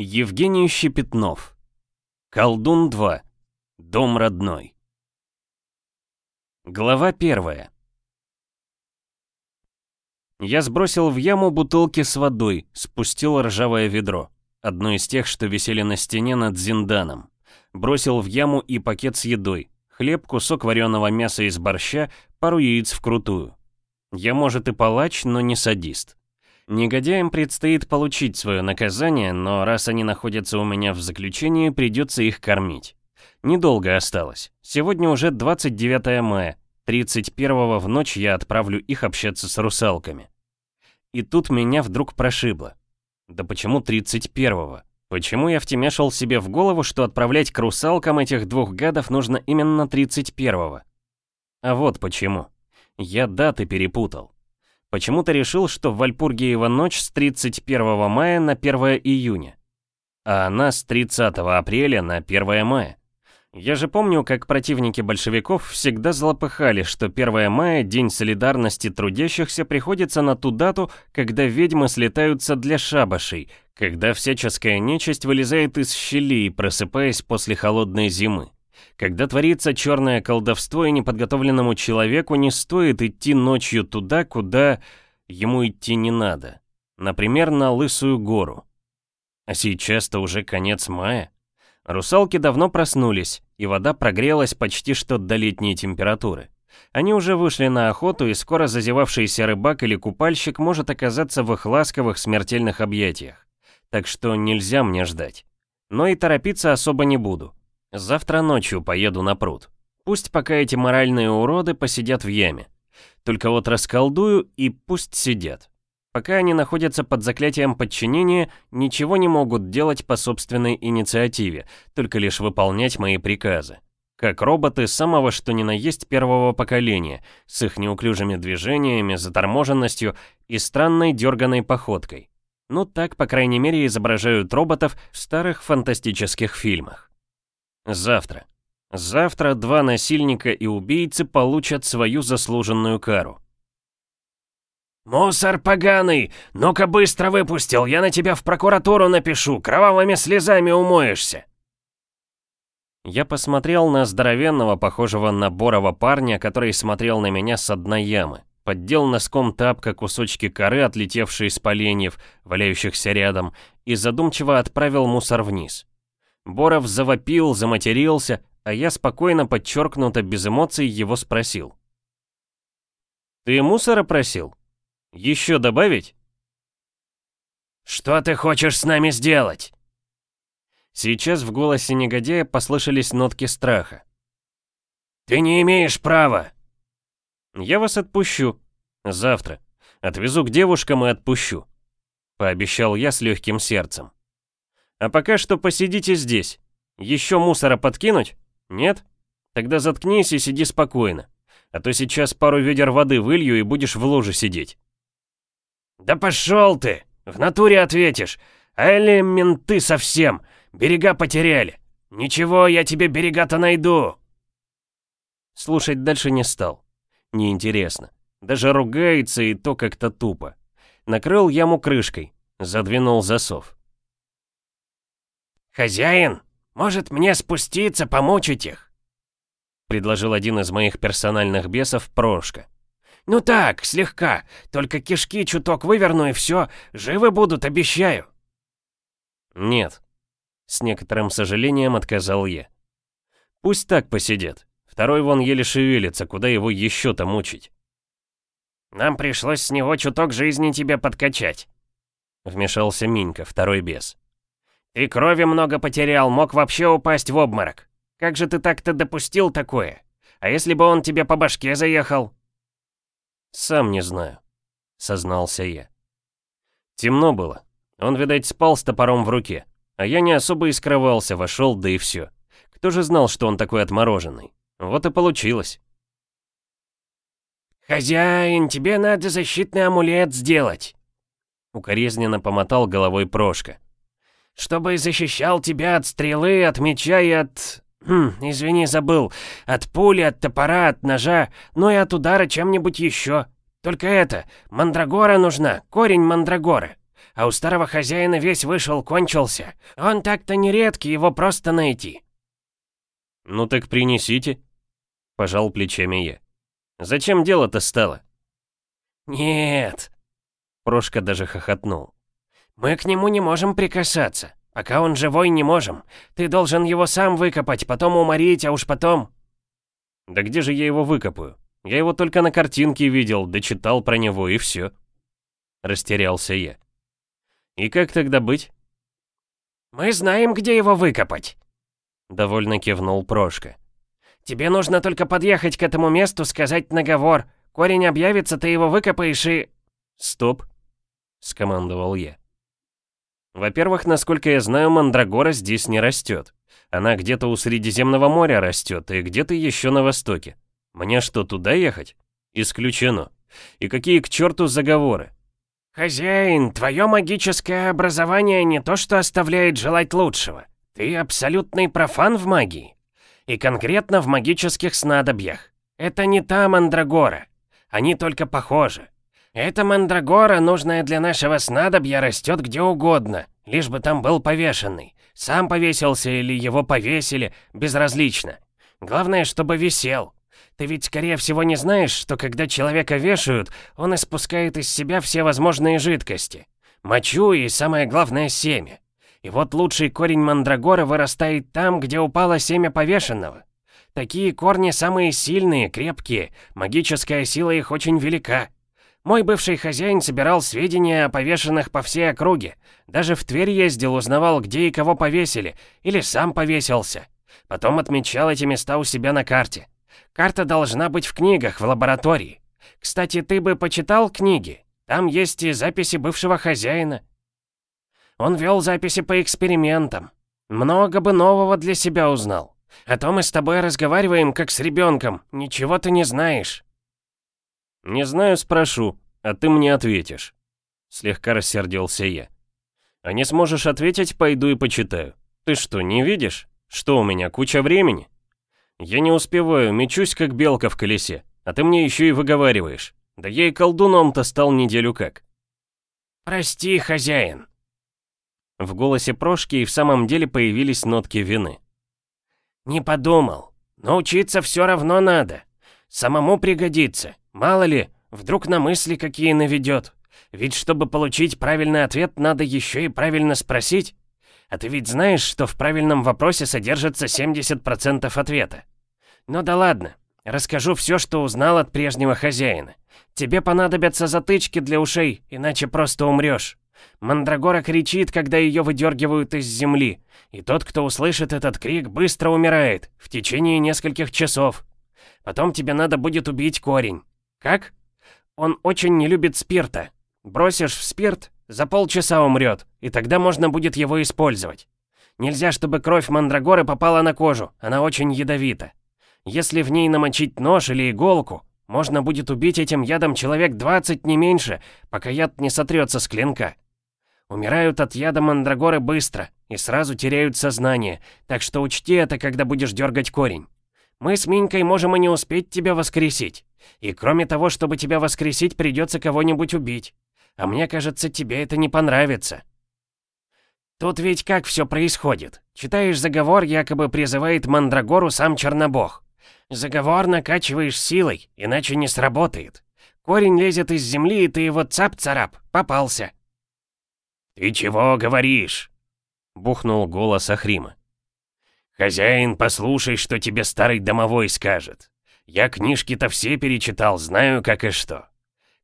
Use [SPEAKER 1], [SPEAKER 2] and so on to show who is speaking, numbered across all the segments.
[SPEAKER 1] Евгений Щепетнов. Колдун 2. Дом родной. Глава первая. Я сбросил в яму бутылки с водой, спустил ржавое ведро, одно из тех, что висели на стене над Зинданом. Бросил в яму и пакет с едой, хлеб, кусок вареного мяса из борща, пару яиц вкрутую. Я, может, и палач, но не садист. Негодяям предстоит получить свое наказание, но раз они находятся у меня в заключении, придется их кормить. Недолго осталось. Сегодня уже 29 мая. 31 в ночь я отправлю их общаться с русалками. И тут меня вдруг прошибло. Да почему 31-го? Почему я втемешил себе в голову, что отправлять к русалкам этих двух гадов нужно именно 31-го? А вот почему. Я даты перепутал. Почему-то решил, что в Вальпургиева ночь с 31 мая на 1 июня, а она с 30 апреля на 1 мая. Я же помню, как противники большевиков всегда злопыхали, что 1 мая, День солидарности трудящихся, приходится на ту дату, когда ведьмы слетаются для шабашей, когда всяческая нечисть вылезает из щелей, просыпаясь после холодной зимы. Когда творится черное колдовство, и неподготовленному человеку не стоит идти ночью туда, куда ему идти не надо. Например, на Лысую гору. А сейчас-то уже конец мая. Русалки давно проснулись, и вода прогрелась почти что до летней температуры. Они уже вышли на охоту, и скоро зазевавшийся рыбак или купальщик может оказаться в их ласковых смертельных объятиях. Так что нельзя мне ждать. Но и торопиться особо не буду. Завтра ночью поеду на пруд. Пусть пока эти моральные уроды посидят в яме. Только вот расколдую и пусть сидят. Пока они находятся под заклятием подчинения, ничего не могут делать по собственной инициативе, только лишь выполнять мои приказы. Как роботы самого что ни на есть первого поколения, с их неуклюжими движениями, заторможенностью и странной дерганой походкой. Ну так, по крайней мере, изображают роботов в старых фантастических фильмах. Завтра. Завтра два насильника и убийцы получат свою заслуженную кару.
[SPEAKER 2] «Мусор поганый! Ну-ка быстро выпустил, я на тебя в прокуратуру напишу, кровавыми слезами умоешься!»
[SPEAKER 1] Я посмотрел на здоровенного, похожего на Борова парня, который смотрел на меня с дна ямы. Поддел носком тапка кусочки коры, отлетевшие с поленьев, валяющихся рядом, и задумчиво отправил мусор вниз. Боров завопил, заматерился, а я спокойно, подчеркнуто, без эмоций его спросил. «Ты мусора просил? Еще добавить?»
[SPEAKER 2] «Что ты хочешь с нами сделать?»
[SPEAKER 1] Сейчас в голосе негодяя послышались нотки страха.
[SPEAKER 2] «Ты не имеешь права!»
[SPEAKER 1] «Я вас отпущу. Завтра. Отвезу к девушкам и отпущу», — пообещал я с легким сердцем. А пока что посидите здесь. Еще мусора подкинуть? Нет? Тогда заткнись и сиди спокойно. А то сейчас пару ведер воды вылью и будешь в луже сидеть.
[SPEAKER 2] Да пошел ты! В натуре ответишь. А или менты совсем. Берега потеряли. Ничего, я тебе берега-то найду.
[SPEAKER 1] Слушать дальше не стал. Неинтересно. Даже ругается и то как-то тупо. Накрыл яму крышкой. Задвинул засов.
[SPEAKER 2] «Хозяин, может мне спуститься, помучить их?»
[SPEAKER 1] Предложил один из моих персональных бесов Прошка.
[SPEAKER 2] «Ну так, слегка, только кишки чуток выверну и все, живы будут, обещаю».
[SPEAKER 1] «Нет», — с некоторым сожалением отказал я. «Пусть так посидят. Второй вон еле шевелится, куда его еще-то мучить?»
[SPEAKER 2] «Нам пришлось с него чуток жизни тебе подкачать», — вмешался Минька, второй бес. Ты крови много потерял, мог вообще упасть в обморок. Как же ты так-то допустил такое? А если бы он тебе по башке заехал?»
[SPEAKER 1] «Сам не знаю», — сознался я. Темно было. Он, видать, спал с топором в руке. А я не особо и скрывался, вошел, да и все. Кто же знал, что он такой отмороженный? Вот и получилось.
[SPEAKER 2] «Хозяин, тебе надо защитный амулет сделать!»
[SPEAKER 1] Укоризненно помотал головой Прошка
[SPEAKER 2] чтобы защищал тебя от стрелы, от меча и от... Хм, извини, забыл. От пули, от топора, от ножа, ну и от удара чем-нибудь еще. Только это, мандрагора нужна, корень мандрагоры. а у старого хозяина весь вышел, кончился. Он так-то нередкий, его просто найти».
[SPEAKER 1] «Ну так принесите», — пожал плечами я. «Зачем дело-то стало?»
[SPEAKER 2] «Нет», — Прошка даже хохотнул. «Мы к нему не можем прикасаться. Пока он живой, не можем. Ты должен его сам выкопать, потом уморить, а уж потом...»
[SPEAKER 1] «Да где же я его выкопаю? Я его только на картинке видел, дочитал про него и все». Растерялся я. «И как тогда быть?»
[SPEAKER 2] «Мы знаем, где его выкопать», — довольно кивнул Прошка. «Тебе нужно только подъехать к этому месту, сказать наговор. Корень объявится, ты его выкопаешь и...»
[SPEAKER 1] «Стоп», — скомандовал я. «Во-первых, насколько я знаю, мандрагора здесь не растет. Она где-то у Средиземного моря растет и где-то еще на востоке. Мне что, туда ехать? Исключено. И какие к черту заговоры?
[SPEAKER 2] «Хозяин, твое магическое образование не то что оставляет желать лучшего. Ты абсолютный профан в магии. И конкретно в магических снадобьях. Это не та мандрагора. Они только похожи. Эта мандрагора, нужная для нашего снадобья, растет где угодно, лишь бы там был повешенный. Сам повесился или его повесили, безразлично. Главное, чтобы висел. Ты ведь, скорее всего, не знаешь, что когда человека вешают, он испускает из себя все возможные жидкости. Мочу и, самое главное, семя. И вот лучший корень мандрагора вырастает там, где упало семя повешенного. Такие корни самые сильные, крепкие, магическая сила их очень велика. Мой бывший хозяин собирал сведения о повешенных по всей округе. Даже в Тверь ездил, узнавал, где и кого повесили, или сам повесился. Потом отмечал эти места у себя на карте. Карта должна быть в книгах, в лаборатории. Кстати, ты бы почитал книги? Там есть и записи бывшего хозяина. Он вел записи по экспериментам. Много бы нового для себя узнал. А то мы с тобой разговариваем, как с ребенком. Ничего ты не знаешь.
[SPEAKER 1] «Не знаю, спрошу, а ты мне ответишь». Слегка рассердился я. «А не сможешь ответить, пойду и почитаю. Ты что, не видишь? Что у меня, куча времени?» «Я не успеваю, мечусь, как белка в колесе, а ты мне еще и выговариваешь. Да я и колдуном-то стал неделю как».
[SPEAKER 2] «Прости, хозяин».
[SPEAKER 1] В голосе Прошки и в самом деле появились нотки вины.
[SPEAKER 2] «Не подумал. Но учиться все равно надо. Самому пригодится. Мало ли, вдруг на мысли какие наведет. Ведь чтобы получить правильный ответ, надо еще и правильно спросить. А ты ведь знаешь, что в правильном вопросе содержится 70% ответа. Ну да ладно, расскажу все, что узнал от прежнего хозяина. Тебе понадобятся затычки для ушей, иначе просто умрешь. Мандрагора кричит, когда ее выдергивают из земли, и тот, кто услышит этот крик, быстро умирает, в течение нескольких часов. Потом тебе надо будет убить корень. Как? Он очень не любит спирта. Бросишь в спирт, за полчаса умрет, и тогда можно будет его использовать. Нельзя, чтобы кровь мандрагоры попала на кожу, она очень ядовита. Если в ней намочить нож или иголку, можно будет убить этим ядом человек 20 не меньше, пока яд не сотрется с клинка. Умирают от яда мандрагоры быстро и сразу теряют сознание, так что учти это, когда будешь дергать корень. Мы с Минькой можем и не успеть тебя воскресить. И кроме того, чтобы тебя воскресить, придется кого-нибудь убить. А мне кажется, тебе это не понравится. Тут ведь как все происходит? Читаешь заговор, якобы призывает Мандрагору сам Чернобог. Заговор накачиваешь силой, иначе не сработает. Корень лезет из земли, и ты его цап-царап, попался. «Ты чего говоришь?» — бухнул голос Ахрима. «Хозяин, послушай, что тебе старый домовой скажет. Я книжки-то все перечитал, знаю как и что.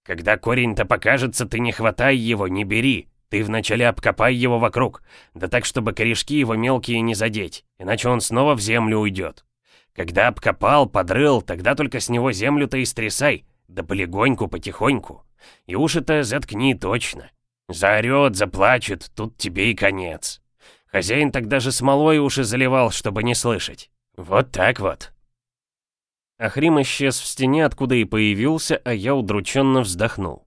[SPEAKER 2] Когда корень-то покажется, ты не хватай его, не бери. Ты вначале обкопай его вокруг, да так, чтобы корешки его мелкие не задеть, иначе он снова в землю уйдет. Когда обкопал, подрыл, тогда только с него землю-то и стрясай, да полегоньку, потихоньку. И уши-то заткни точно. Заорет, заплачет, тут тебе и конец. Хозяин тогда же смолой уши заливал, чтобы не слышать. Вот так вот.
[SPEAKER 1] Ахрим исчез в стене, откуда и появился, а я удрученно вздохнул.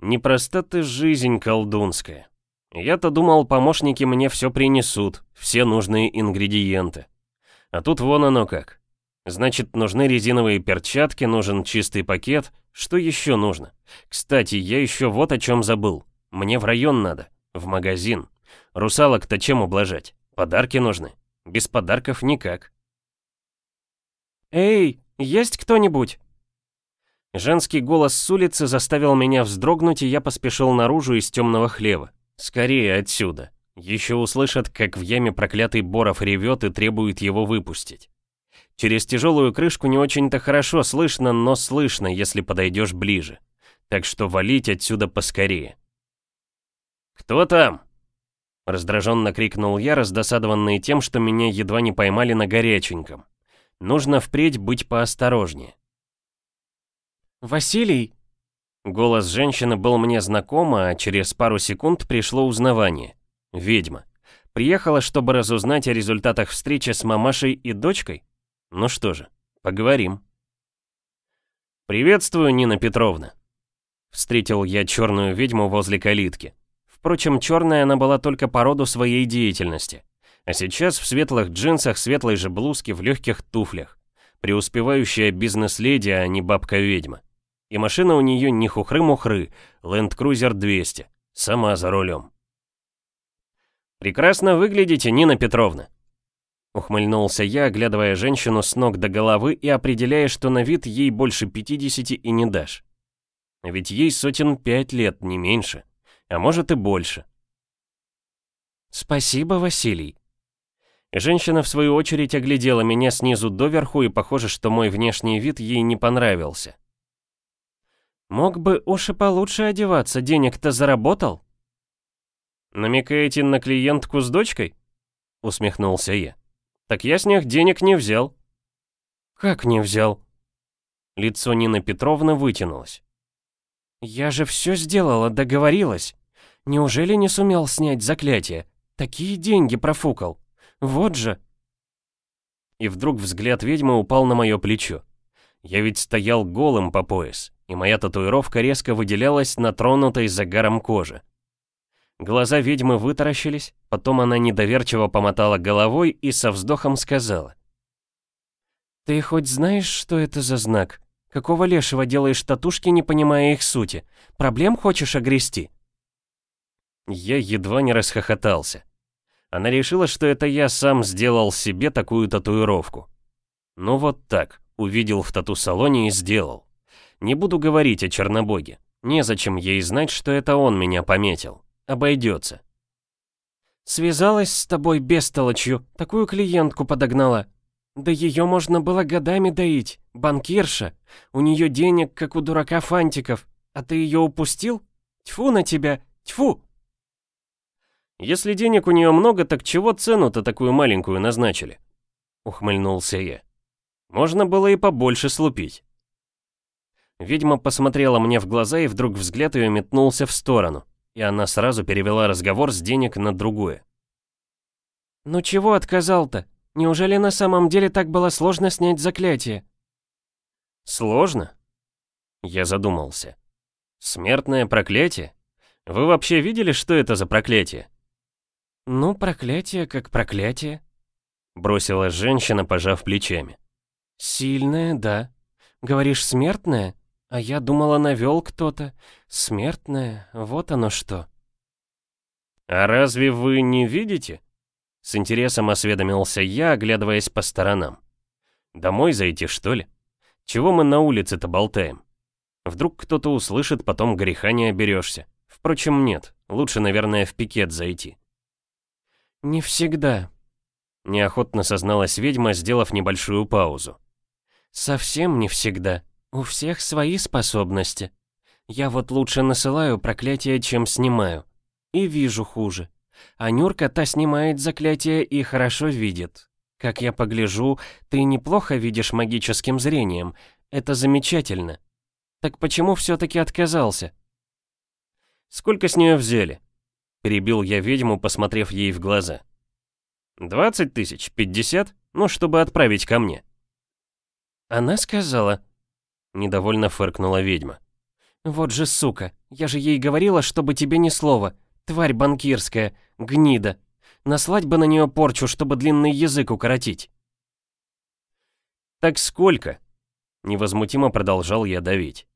[SPEAKER 1] Непроста ты жизнь колдунская. Я-то думал, помощники мне все принесут, все нужные ингредиенты. А тут вон оно как. Значит, нужны резиновые перчатки, нужен чистый пакет. Что еще нужно? Кстати, я еще вот о чем забыл. Мне в район надо, в магазин. Русалок-то чем ублажать? Подарки нужны. Без подарков никак.
[SPEAKER 2] «Эй, есть кто-нибудь?»
[SPEAKER 1] Женский голос с улицы заставил меня вздрогнуть, и я поспешил наружу из темного хлева. Скорее отсюда. Еще услышат, как в яме проклятый Боров ревет и требует его выпустить. Через тяжелую крышку не очень-то хорошо слышно, но слышно, если подойдешь ближе. Так что валить отсюда поскорее. «Кто там?» Раздраженно крикнул я, раздосадованный тем, что меня едва не поймали на горяченьком. Нужно впредь быть поосторожнее.
[SPEAKER 2] «Василий!»
[SPEAKER 1] Голос женщины был мне знаком, а через пару секунд пришло узнавание. Ведьма. Приехала, чтобы разузнать о результатах встречи с мамашей и дочкой? Ну что же, поговорим. «Приветствую, Нина Петровна!» Встретил я черную ведьму возле калитки. Впрочем, черная она была только по роду своей деятельности. А сейчас в светлых джинсах, светлой же блузке, в легких туфлях. Преуспевающая бизнес-леди, а не бабка-ведьма. И машина у нее не хухры-мухры, Land Cruiser 200. Сама за рулем. «Прекрасно выглядите, Нина Петровна!» Ухмыльнулся я, оглядывая женщину с ног до головы и определяя, что на вид ей больше 50 и не дашь. Ведь ей сотен пять лет, не меньше. А может и больше.
[SPEAKER 2] «Спасибо, Василий»,
[SPEAKER 1] Женщина, в свою очередь, оглядела меня снизу доверху, и похоже, что мой внешний вид ей не понравился.
[SPEAKER 2] «Мог бы уж и получше одеваться, денег-то заработал?»
[SPEAKER 1] «Намекаете на клиентку с дочкой?» — усмехнулся я. «Так я с них денег не взял».
[SPEAKER 2] «Как не взял?»
[SPEAKER 1] Лицо Нины Петровны вытянулось.
[SPEAKER 2] «Я же все сделала, договорилась. Неужели не сумел снять заклятие? Такие деньги профукал». Вот же!»
[SPEAKER 1] И вдруг взгляд ведьмы упал на мое плечо. Я ведь стоял голым по пояс, и моя татуировка резко выделялась на тронутой загаром кожи. Глаза ведьмы вытаращились, потом она недоверчиво помотала головой и со вздохом сказала.
[SPEAKER 2] «Ты хоть знаешь, что это за знак? Какого лешего делаешь татушки, не понимая их сути? Проблем хочешь огрести?»
[SPEAKER 1] Я едва не расхохотался. Она решила, что это я сам сделал себе такую татуировку. Ну вот так, увидел в тату-салоне и сделал. Не буду говорить о Чернобоге. Незачем ей знать, что это он меня пометил. Обойдется.
[SPEAKER 2] Связалась с тобой бестолочью, такую клиентку подогнала. Да ее можно было годами доить, банкирша. У нее денег, как у дурака фантиков. А ты ее упустил? Тьфу на тебя, тьфу!
[SPEAKER 1] Если денег у нее много, так чего цену-то такую маленькую назначили? Ухмыльнулся я. Можно было и побольше слупить. Ведьма посмотрела мне в глаза, и вдруг взгляд ее метнулся в сторону, и она сразу перевела разговор с денег на другое.
[SPEAKER 2] «Ну чего отказал-то? Неужели на самом деле так было сложно снять заклятие?»
[SPEAKER 1] «Сложно?» Я задумался. «Смертное проклятие? Вы вообще видели, что это за проклятие?»
[SPEAKER 2] «Ну, проклятие как проклятие», —
[SPEAKER 1] бросила женщина, пожав плечами.
[SPEAKER 2] «Сильное, да. Говоришь, смертное? А я думала, навел кто-то. Смертное, вот оно что».
[SPEAKER 1] «А разве вы не видите?» С интересом осведомился я, оглядываясь по сторонам. «Домой зайти, что ли? Чего мы на улице-то болтаем? Вдруг кто-то услышит, потом греха не оберешься. Впрочем, нет, лучше, наверное, в пикет зайти».
[SPEAKER 2] «Не всегда», —
[SPEAKER 1] неохотно созналась ведьма, сделав небольшую паузу.
[SPEAKER 2] «Совсем не всегда. У всех свои способности. Я вот лучше насылаю проклятие, чем снимаю. И вижу хуже. А Нюрка та снимает заклятие и хорошо видит. Как я погляжу, ты неплохо видишь магическим зрением. Это замечательно. Так почему все-таки отказался?»
[SPEAKER 1] «Сколько с нее взяли?» Перебил я ведьму, посмотрев ей в глаза. «Двадцать тысяч? Пятьдесят? Ну, чтобы отправить ко мне».
[SPEAKER 2] «Она сказала...»
[SPEAKER 1] Недовольно фыркнула ведьма.
[SPEAKER 2] «Вот же сука, я же ей говорила, чтобы тебе ни слова. Тварь банкирская, гнида. Наслать бы на нее порчу, чтобы длинный язык укоротить».
[SPEAKER 1] «Так сколько?» Невозмутимо продолжал я давить.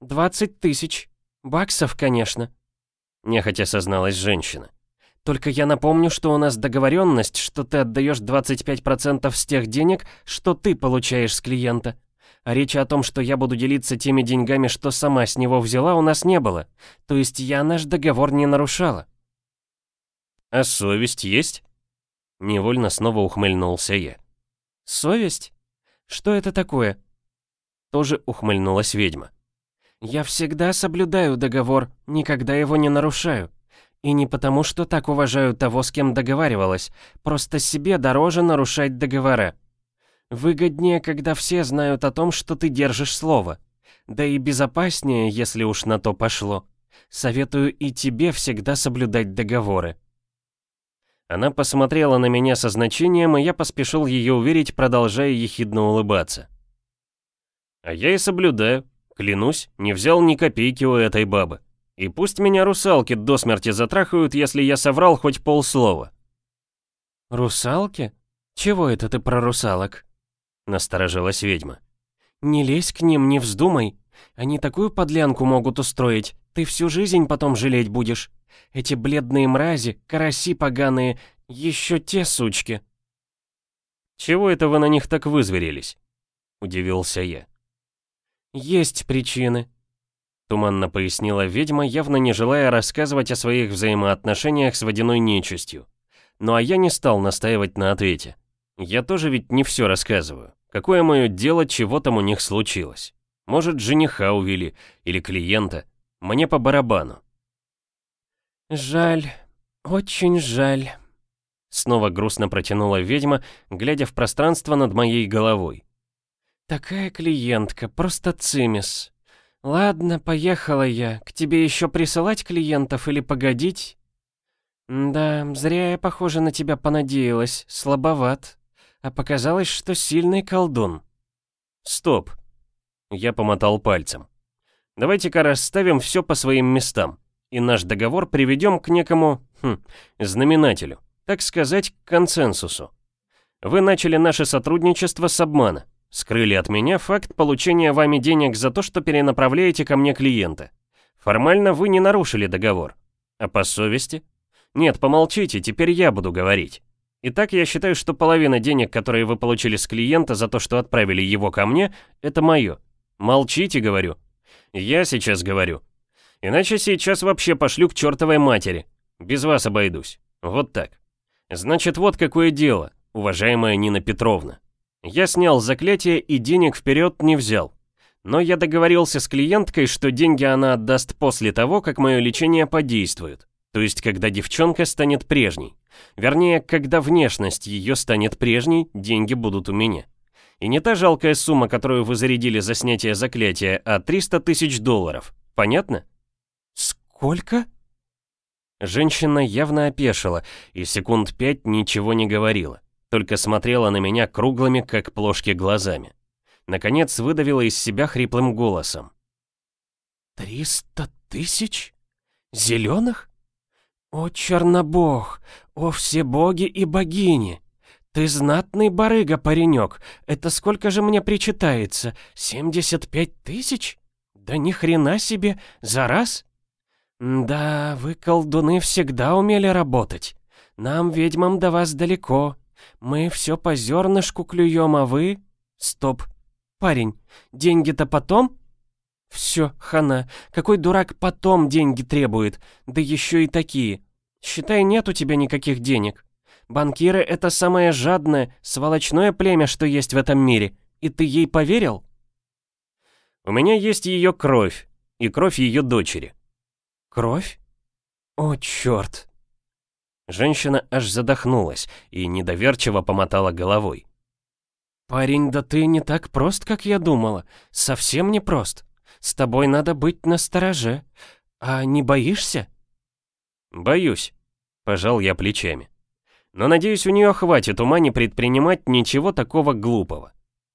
[SPEAKER 2] «Двадцать тысяч. Баксов, конечно».
[SPEAKER 1] нехотя созналась женщина. «Только я напомню, что у нас договоренность, что ты отдаешь 25% с тех денег, что ты получаешь с клиента. А речи о том, что я буду делиться теми деньгами, что сама с него взяла, у нас не было. То есть я наш договор не нарушала».
[SPEAKER 2] «А совесть есть?» Невольно снова ухмыльнулся я.
[SPEAKER 1] «Совесть? Что это такое?» Тоже ухмыльнулась ведьма. «Я всегда соблюдаю договор, никогда его не нарушаю. И не потому, что так уважаю того, с кем договаривалась, просто себе дороже нарушать договора. Выгоднее, когда все знают о том, что ты держишь слово. Да и безопаснее, если уж на то пошло. Советую и тебе всегда соблюдать договоры».
[SPEAKER 2] Она посмотрела на меня со значением, и я поспешил ее уверить, продолжая ехидно улыбаться. А я и соблюдаю. Клянусь, не взял ни копейки у этой бабы. И пусть меня русалки до смерти затрахают, если я соврал хоть полслова.
[SPEAKER 1] «Русалки? Чего это ты про русалок?»
[SPEAKER 2] Насторожилась ведьма.
[SPEAKER 1] «Не лезь к ним, не вздумай. Они такую подлянку могут устроить, ты всю жизнь потом жалеть будешь. Эти бледные мрази, караси поганые, еще те сучки».
[SPEAKER 2] «Чего это вы на них так вызверились?» Удивился я.
[SPEAKER 1] «Есть причины», — туманно пояснила ведьма, явно не желая рассказывать о своих взаимоотношениях с водяной нечистью. Ну а я не стал настаивать на ответе. Я тоже ведь не все рассказываю. Какое мое дело, чего там у них случилось? Может, жениха увели или клиента. Мне по барабану. «Жаль, очень жаль», — снова грустно протянула ведьма, глядя в пространство над моей головой. «Такая клиентка, просто цимис. Ладно, поехала я. К тебе еще присылать клиентов или погодить?» «Да, зря я, похоже, на тебя понадеялась. Слабоват. А показалось, что сильный колдун».
[SPEAKER 2] «Стоп!» Я помотал пальцем. «Давайте-ка расставим все по своим местам, и наш договор приведем к некому, хм, знаменателю, так сказать, к консенсусу. Вы начали наше сотрудничество с обмана. Скрыли от меня факт получения вами денег за то, что перенаправляете ко мне клиента. Формально вы не нарушили договор. А по совести? Нет, помолчите, теперь я буду говорить. Итак, я считаю, что половина денег, которые вы получили с клиента за то, что отправили его ко мне, это мое. Молчите, говорю. Я сейчас говорю. Иначе сейчас вообще пошлю к чертовой матери. Без вас обойдусь. Вот так. Значит, вот какое дело, уважаемая Нина Петровна. Я снял заклятие и денег вперед не взял. Но я договорился с клиенткой, что деньги она отдаст после того, как мое лечение подействует. То есть, когда девчонка станет прежней. Вернее, когда внешность ее станет прежней, деньги будут у меня. И не та жалкая сумма, которую вы зарядили за снятие заклятия, а 300 тысяч долларов. Понятно?
[SPEAKER 1] Сколько?
[SPEAKER 2] Женщина явно опешила и секунд пять ничего не говорила только смотрела на меня круглыми, как плошки, глазами. Наконец выдавила из себя хриплым голосом.
[SPEAKER 1] «Триста тысяч? Зеленых? О, чернобог! О, все боги и богини! Ты знатный барыга, паренек! Это сколько же мне причитается? Семьдесят пять тысяч? Да ни хрена себе! За раз? Да, вы, колдуны, всегда умели работать. Нам, ведьмам, до вас далеко. Мы все по зернышку клюем, а вы... Стоп. Парень, деньги-то потом? Все, хана, какой дурак потом деньги требует, да еще и такие. Считай, нет у тебя никаких денег. Банкиры — это самое жадное, сволочное племя, что есть в этом мире. И ты ей поверил?
[SPEAKER 2] У меня есть ее кровь и кровь ее дочери.
[SPEAKER 1] Кровь? О, черт.
[SPEAKER 2] Женщина аж задохнулась и недоверчиво помотала головой.
[SPEAKER 1] «Парень, да ты не так прост, как я думала. Совсем не прост. С тобой надо быть настороже. А не боишься?»
[SPEAKER 2] «Боюсь», — пожал я плечами. «Но надеюсь, у нее хватит ума не предпринимать ничего такого глупого.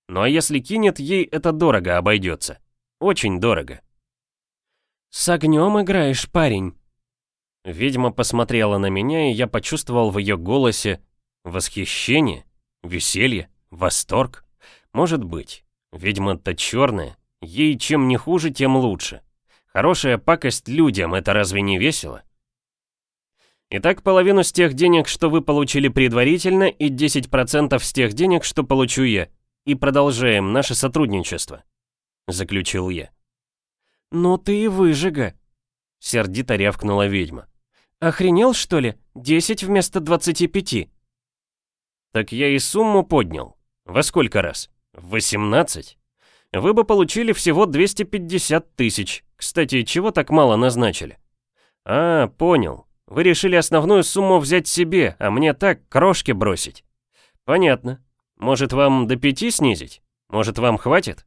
[SPEAKER 2] Ну а если кинет, ей это дорого обойдется. Очень дорого».
[SPEAKER 1] «С огнем играешь, парень»,
[SPEAKER 2] Ведьма посмотрела на меня, и я почувствовал в ее голосе восхищение, веселье, восторг. Может быть. Ведьма-то черная, ей чем не хуже, тем лучше. Хорошая пакость людям, это разве не весело?
[SPEAKER 1] Итак, половину с тех денег, что вы получили предварительно, и 10% с тех денег, что получу я. И продолжаем наше сотрудничество», — заключил я.
[SPEAKER 2] «Ну ты и выжига», — сердито рявкнула ведьма. «Охренел, что ли? 10 вместо 25?»
[SPEAKER 1] «Так я и сумму поднял. Во сколько раз? В 18? Вы бы получили всего 250 тысяч. Кстати, чего так мало назначили?» «А, понял. Вы решили основную сумму взять себе, а мне так, крошки бросить. Понятно. Может, вам до пяти снизить? Может, вам хватит?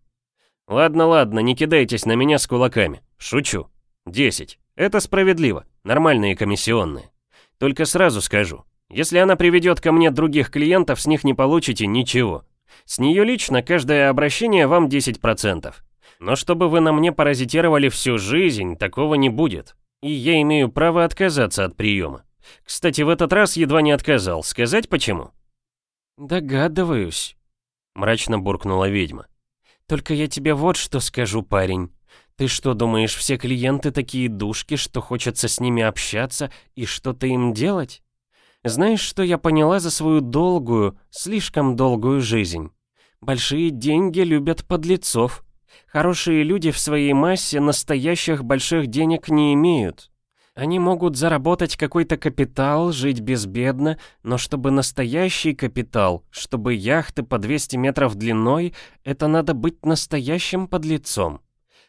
[SPEAKER 1] Ладно, ладно, не кидайтесь на меня с кулаками. Шучу. Десять. Это справедливо. Нормальные комиссионные. Только сразу скажу. Если она приведет ко мне других клиентов, с них не получите ничего. С нее лично каждое обращение вам 10%. Но чтобы вы на мне паразитировали всю жизнь, такого не будет и я имею право отказаться от приема. Кстати, в этот раз едва не отказал. Сказать почему?
[SPEAKER 2] «Догадываюсь», — мрачно буркнула ведьма. «Только я тебе вот что скажу, парень. Ты что, думаешь, все клиенты такие душки, что хочется с ними общаться и что-то им делать? Знаешь, что я поняла за свою долгую, слишком долгую жизнь? Большие деньги любят подлецов. Хорошие люди в своей массе настоящих больших денег не имеют. Они могут заработать какой-то капитал, жить безбедно, но чтобы настоящий капитал, чтобы яхты по 200 метров длиной, это надо быть настоящим подлецом.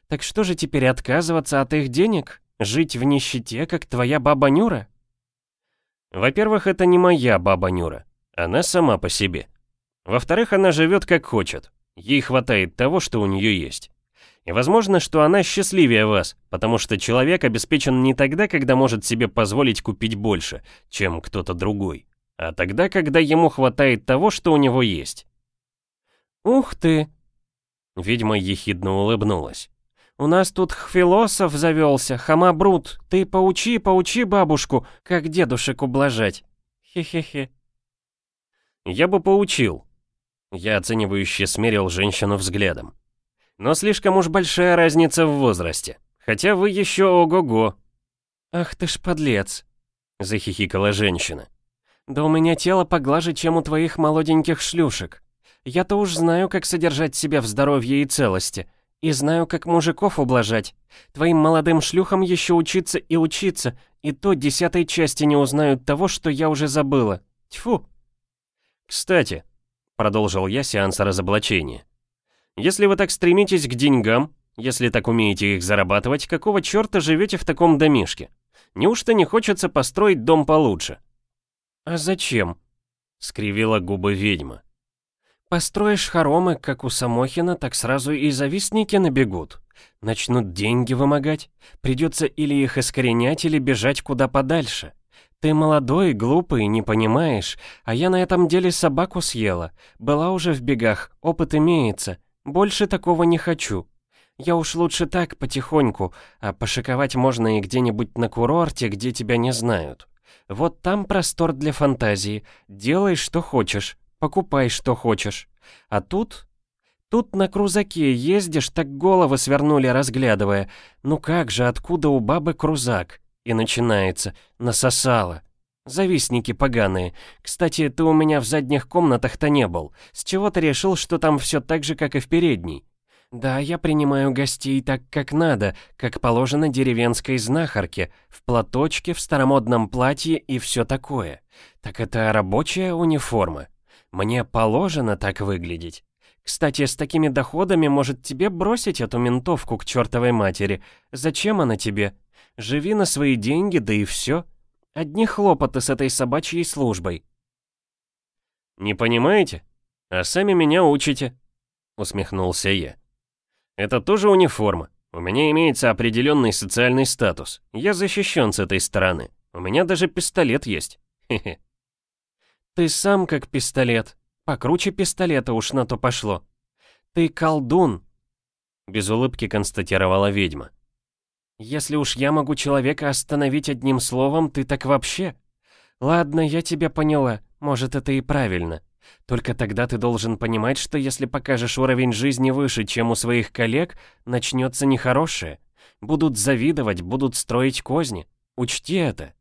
[SPEAKER 2] Так что же теперь отказываться от их денег? Жить в нищете, как твоя баба Нюра?
[SPEAKER 1] Во-первых, это не моя баба Нюра. Она сама по себе. Во-вторых, она живет как хочет. Ей хватает того, что у нее есть. И возможно, что она счастливее вас, потому что человек обеспечен не тогда, когда может себе позволить купить больше, чем кто-то другой, а тогда, когда ему хватает того, что у него есть.
[SPEAKER 2] «Ух ты!» Ведьма ехидно улыбнулась. «У нас тут философ завелся, хамабрут. Ты поучи, поучи бабушку, как дедушек ублажать. Хе-хе-хе».
[SPEAKER 1] «Я бы поучил», я оценивающе смерил женщину взглядом. Но слишком уж большая разница в возрасте. Хотя вы еще ого-го.
[SPEAKER 2] Ах ты ж подлец, захихикала женщина. Да у меня тело поглаже, чем у твоих молоденьких шлюшек. Я-то уж знаю, как содержать себя в здоровье и целости. И знаю, как мужиков ублажать. Твоим молодым шлюхам еще учиться и учиться, и то десятой части не узнают того, что я уже забыла. Тьфу.
[SPEAKER 1] Кстати, Продолжил я сеанс разоблачения. Если вы так стремитесь к деньгам, если так умеете их зарабатывать, какого черта живете в таком домишке? Неужто не хочется построить дом получше?
[SPEAKER 2] А зачем?
[SPEAKER 1] Скривила губы ведьма.
[SPEAKER 2] Построишь хоромы, как у Самохина, так сразу и завистники набегут. Начнут деньги вымогать. Придется или их искоренять, или бежать куда подальше. «Ты молодой, глупый, не понимаешь, а я на этом деле собаку съела. Была уже в бегах, опыт имеется. Больше такого не хочу. Я уж лучше так, потихоньку, а пошиковать можно и где-нибудь на курорте, где тебя не знают. Вот там простор для фантазии. Делай, что хочешь, покупай, что хочешь. А тут Тут на крузаке ездишь, так головы свернули, разглядывая. Ну как же, откуда у бабы крузак? И начинается. Насосало. Завистники поганые. Кстати, ты у меня в задних комнатах-то не был. С чего ты решил, что там все так же, как и в передней? Да, я принимаю гостей так, как надо, как положено деревенской знахарке, в платочке, в старомодном платье и все такое. Так это рабочая униформа. Мне положено так выглядеть. Кстати, с такими доходами может тебе бросить эту ментовку к чертовой матери. Зачем она тебе? Живи на свои деньги, да и все. Одни хлопоты с этой собачьей службой.
[SPEAKER 1] «Не понимаете? А сами меня учите», — усмехнулся я. «Это тоже униформа. У меня имеется определенный социальный статус. Я защищен с этой стороны. У меня даже пистолет есть. Хе-хе».
[SPEAKER 2] «Ты сам как пистолет. Покруче пистолета уж на то пошло. Ты колдун», — без улыбки констатировала ведьма. Если уж я могу человека остановить одним словом, ты так вообще? Ладно, я тебя поняла, может это и правильно. Только тогда ты должен понимать, что если покажешь уровень жизни выше, чем у своих коллег, начнется нехорошее. Будут завидовать, будут строить козни. Учти это.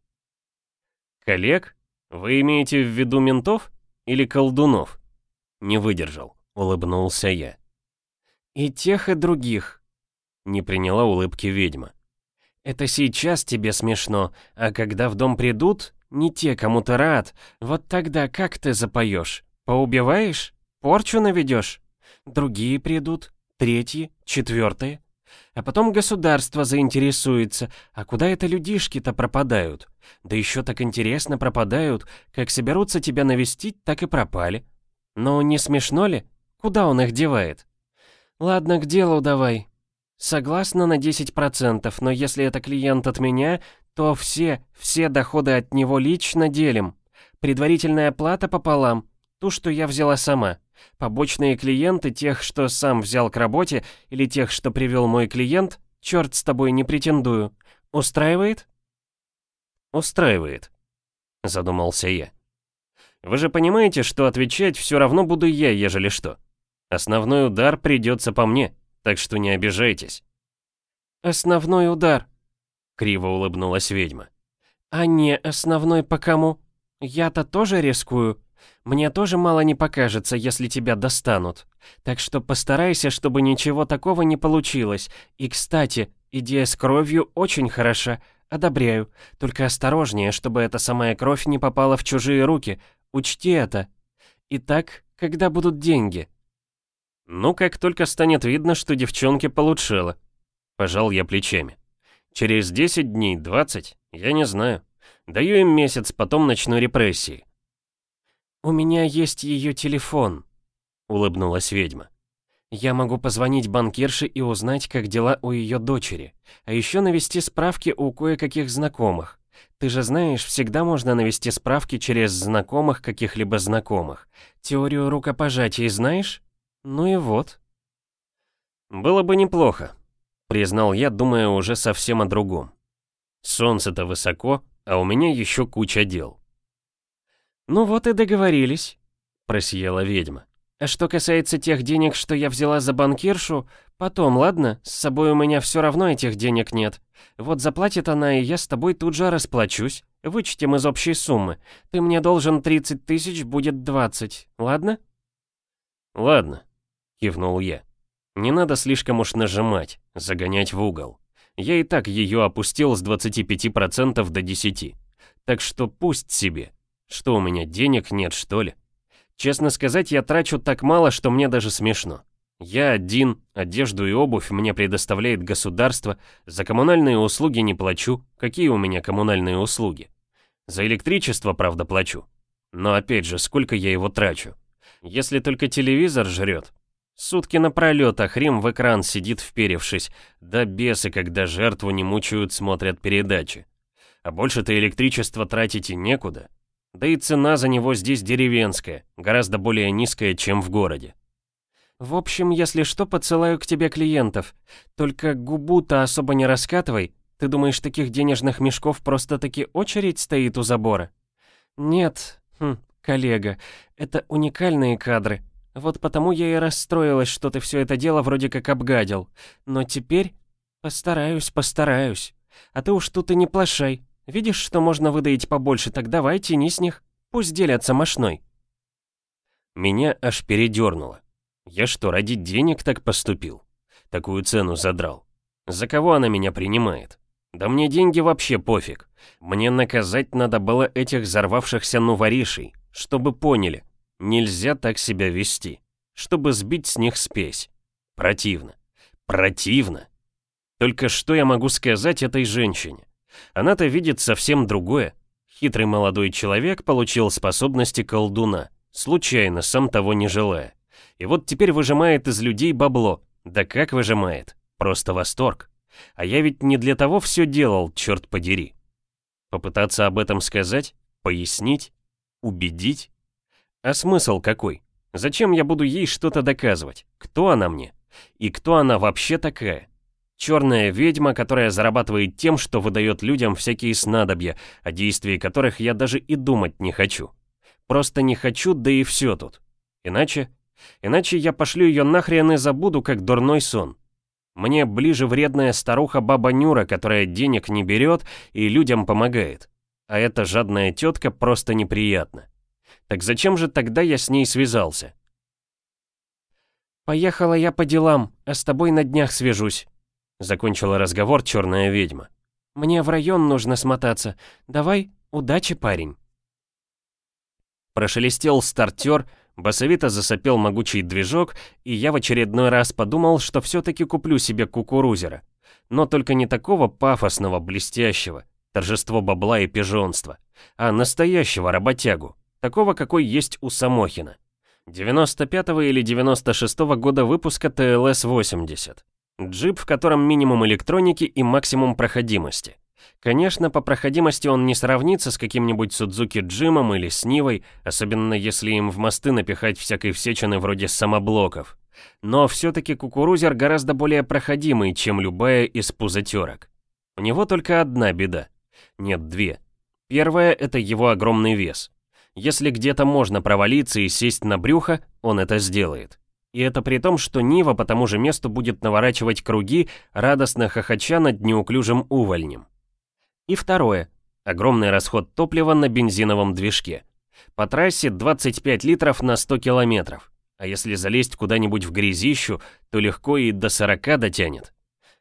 [SPEAKER 1] Коллег? Вы имеете в виду ментов? Или колдунов? Не выдержал, улыбнулся я.
[SPEAKER 2] И тех, и других. Не приняла улыбки ведьма. Это сейчас тебе смешно, а когда в дом придут, не те, кому ты рад, вот тогда как ты запоешь? Поубиваешь? Порчу наведешь? Другие придут, третьи, четвертые. А потом государство заинтересуется, а куда это людишки-то пропадают? Да еще так интересно пропадают, как соберутся тебя навестить, так и пропали. Но не смешно ли? Куда он их девает? Ладно, к делу давай. Согласна на 10%, но если это клиент от меня, то все, все доходы от него лично делим. Предварительная плата пополам, ту, что я взяла сама. Побочные клиенты тех, что сам взял к работе, или тех, что привел мой клиент, черт с тобой не претендую. Устраивает?
[SPEAKER 1] Устраивает, задумался я. Вы же понимаете, что отвечать все равно буду я, ежели что. Основной удар придется по мне, так что не обижайтесь.
[SPEAKER 2] Основной удар,
[SPEAKER 1] криво улыбнулась ведьма.
[SPEAKER 2] А не основной по кому? Я-то тоже рискую. Мне тоже мало не покажется, если тебя достанут. Так что постарайся, чтобы ничего такого не получилось. И, кстати, идея с кровью очень хороша. Одобряю. Только осторожнее, чтобы эта самая кровь не попала в чужие руки. Учти это. Итак, когда будут деньги?
[SPEAKER 1] Ну, как только станет видно, что девчонке получило. Пожал я плечами. Через 10 дней, 20, я не знаю. Даю им месяц, потом начну репрессии.
[SPEAKER 2] «У меня есть ее телефон», — улыбнулась ведьма. «Я могу позвонить банкирше и узнать, как дела у ее дочери, а еще навести справки у кое-каких знакомых. Ты же знаешь, всегда можно навести справки через знакомых каких-либо знакомых. Теорию рукопожатий знаешь? Ну и вот».
[SPEAKER 1] «Было бы неплохо», — признал я, думая уже совсем о другом. «Солнце-то высоко, а у меня еще куча дел».
[SPEAKER 2] «Ну вот и договорились», — просияла ведьма. «А что касается тех денег, что я взяла за банкиршу, потом, ладно? С собой у меня все равно этих денег нет. Вот заплатит она, и я с тобой тут же расплачусь. Вычтем из общей суммы. Ты мне должен 30 тысяч, будет 20, ладно?»
[SPEAKER 1] «Ладно», — кивнул я. «Не надо слишком уж нажимать, загонять в угол. Я и так ее опустил с 25% до 10%. Так что пусть себе. Что у меня, денег нет, что ли? Честно сказать, я трачу так мало, что мне даже смешно. Я один, одежду и обувь мне предоставляет государство, за коммунальные услуги не плачу. Какие у меня коммунальные услуги? За электричество, правда, плачу. Но опять же, сколько я его трачу? Если только телевизор жрет. Сутки напролет Ахрим в экран сидит вперевшись, да бесы, когда жертву не мучают, смотрят передачи. А больше-то электричество тратить и некуда. Да и цена за него здесь деревенская, гораздо более низкая, чем в городе.
[SPEAKER 2] В общем, если что, подсылаю к тебе клиентов. Только губу-то особо не раскатывай. Ты думаешь, таких денежных мешков просто-таки очередь стоит у забора? Нет, хм, коллега, это уникальные кадры. Вот потому я и расстроилась, что ты все это дело вроде как обгадил. Но теперь постараюсь, постараюсь. А ты уж тут и не плашай. Видишь, что можно выдаить побольше, так давай тяни с них. Пусть делятся мошной.
[SPEAKER 1] Меня аж передернуло. Я что, ради денег так поступил? Такую цену задрал. За кого она меня принимает? Да мне деньги вообще пофиг. Мне наказать надо было этих взорвавшихся нуворишей, чтобы поняли, нельзя так себя вести, чтобы сбить с них спесь. Противно. Противно. Только что я могу сказать этой женщине? Она-то видит совсем другое. Хитрый молодой человек получил способности колдуна, случайно, сам того не желая. И вот теперь выжимает из людей бабло. Да как выжимает? Просто восторг. А я ведь не для того все делал, черт подери. Попытаться об этом сказать? Пояснить? Убедить? А смысл какой? Зачем я буду ей что-то доказывать? Кто она мне? И кто она вообще такая? Черная ведьма, которая зарабатывает тем, что выдает людям всякие снадобья, о действии которых я даже и думать не хочу. Просто не хочу, да и все тут. Иначе... Иначе я пошлю ее нахрен и забуду, как дурной сон. Мне ближе вредная старуха Баба Нюра, которая денег не берет и людям помогает. А эта жадная тетка просто неприятна. Так зачем же тогда я с ней связался?
[SPEAKER 2] «Поехала я по делам, а с тобой на днях свяжусь», — закончила разговор черная ведьма. «Мне в район нужно смотаться. Давай, удачи, парень».
[SPEAKER 1] Прошелестел стартер, басовито засопел могучий движок, и я в очередной раз подумал, что все-таки куплю себе кукурузера. Но только не такого пафосного, блестящего, торжество бабла и пижонства, а настоящего работягу, такого, какой есть у Самохина. 95 или 96 -го года выпуска ТЛС-80. Джип, в котором минимум электроники и максимум проходимости. Конечно, по проходимости он не сравнится с каким-нибудь Судзуки Джимом или с Нивой, особенно если им в мосты напихать всякой всечины вроде самоблоков. Но все-таки кукурузер гораздо более проходимый, чем любая из пузатерок. У него только одна беда. Нет, две. Первая — это его огромный вес. Если где-то можно провалиться и сесть на брюхо, он это сделает. И это при том, что Нива по тому же месту будет наворачивать круги, радостно хохоча над неуклюжим увольнем. И второе. Огромный расход топлива на бензиновом движке. По трассе 25 литров на 100 километров. А если залезть куда-нибудь в грязищу, то легко и до 40 дотянет.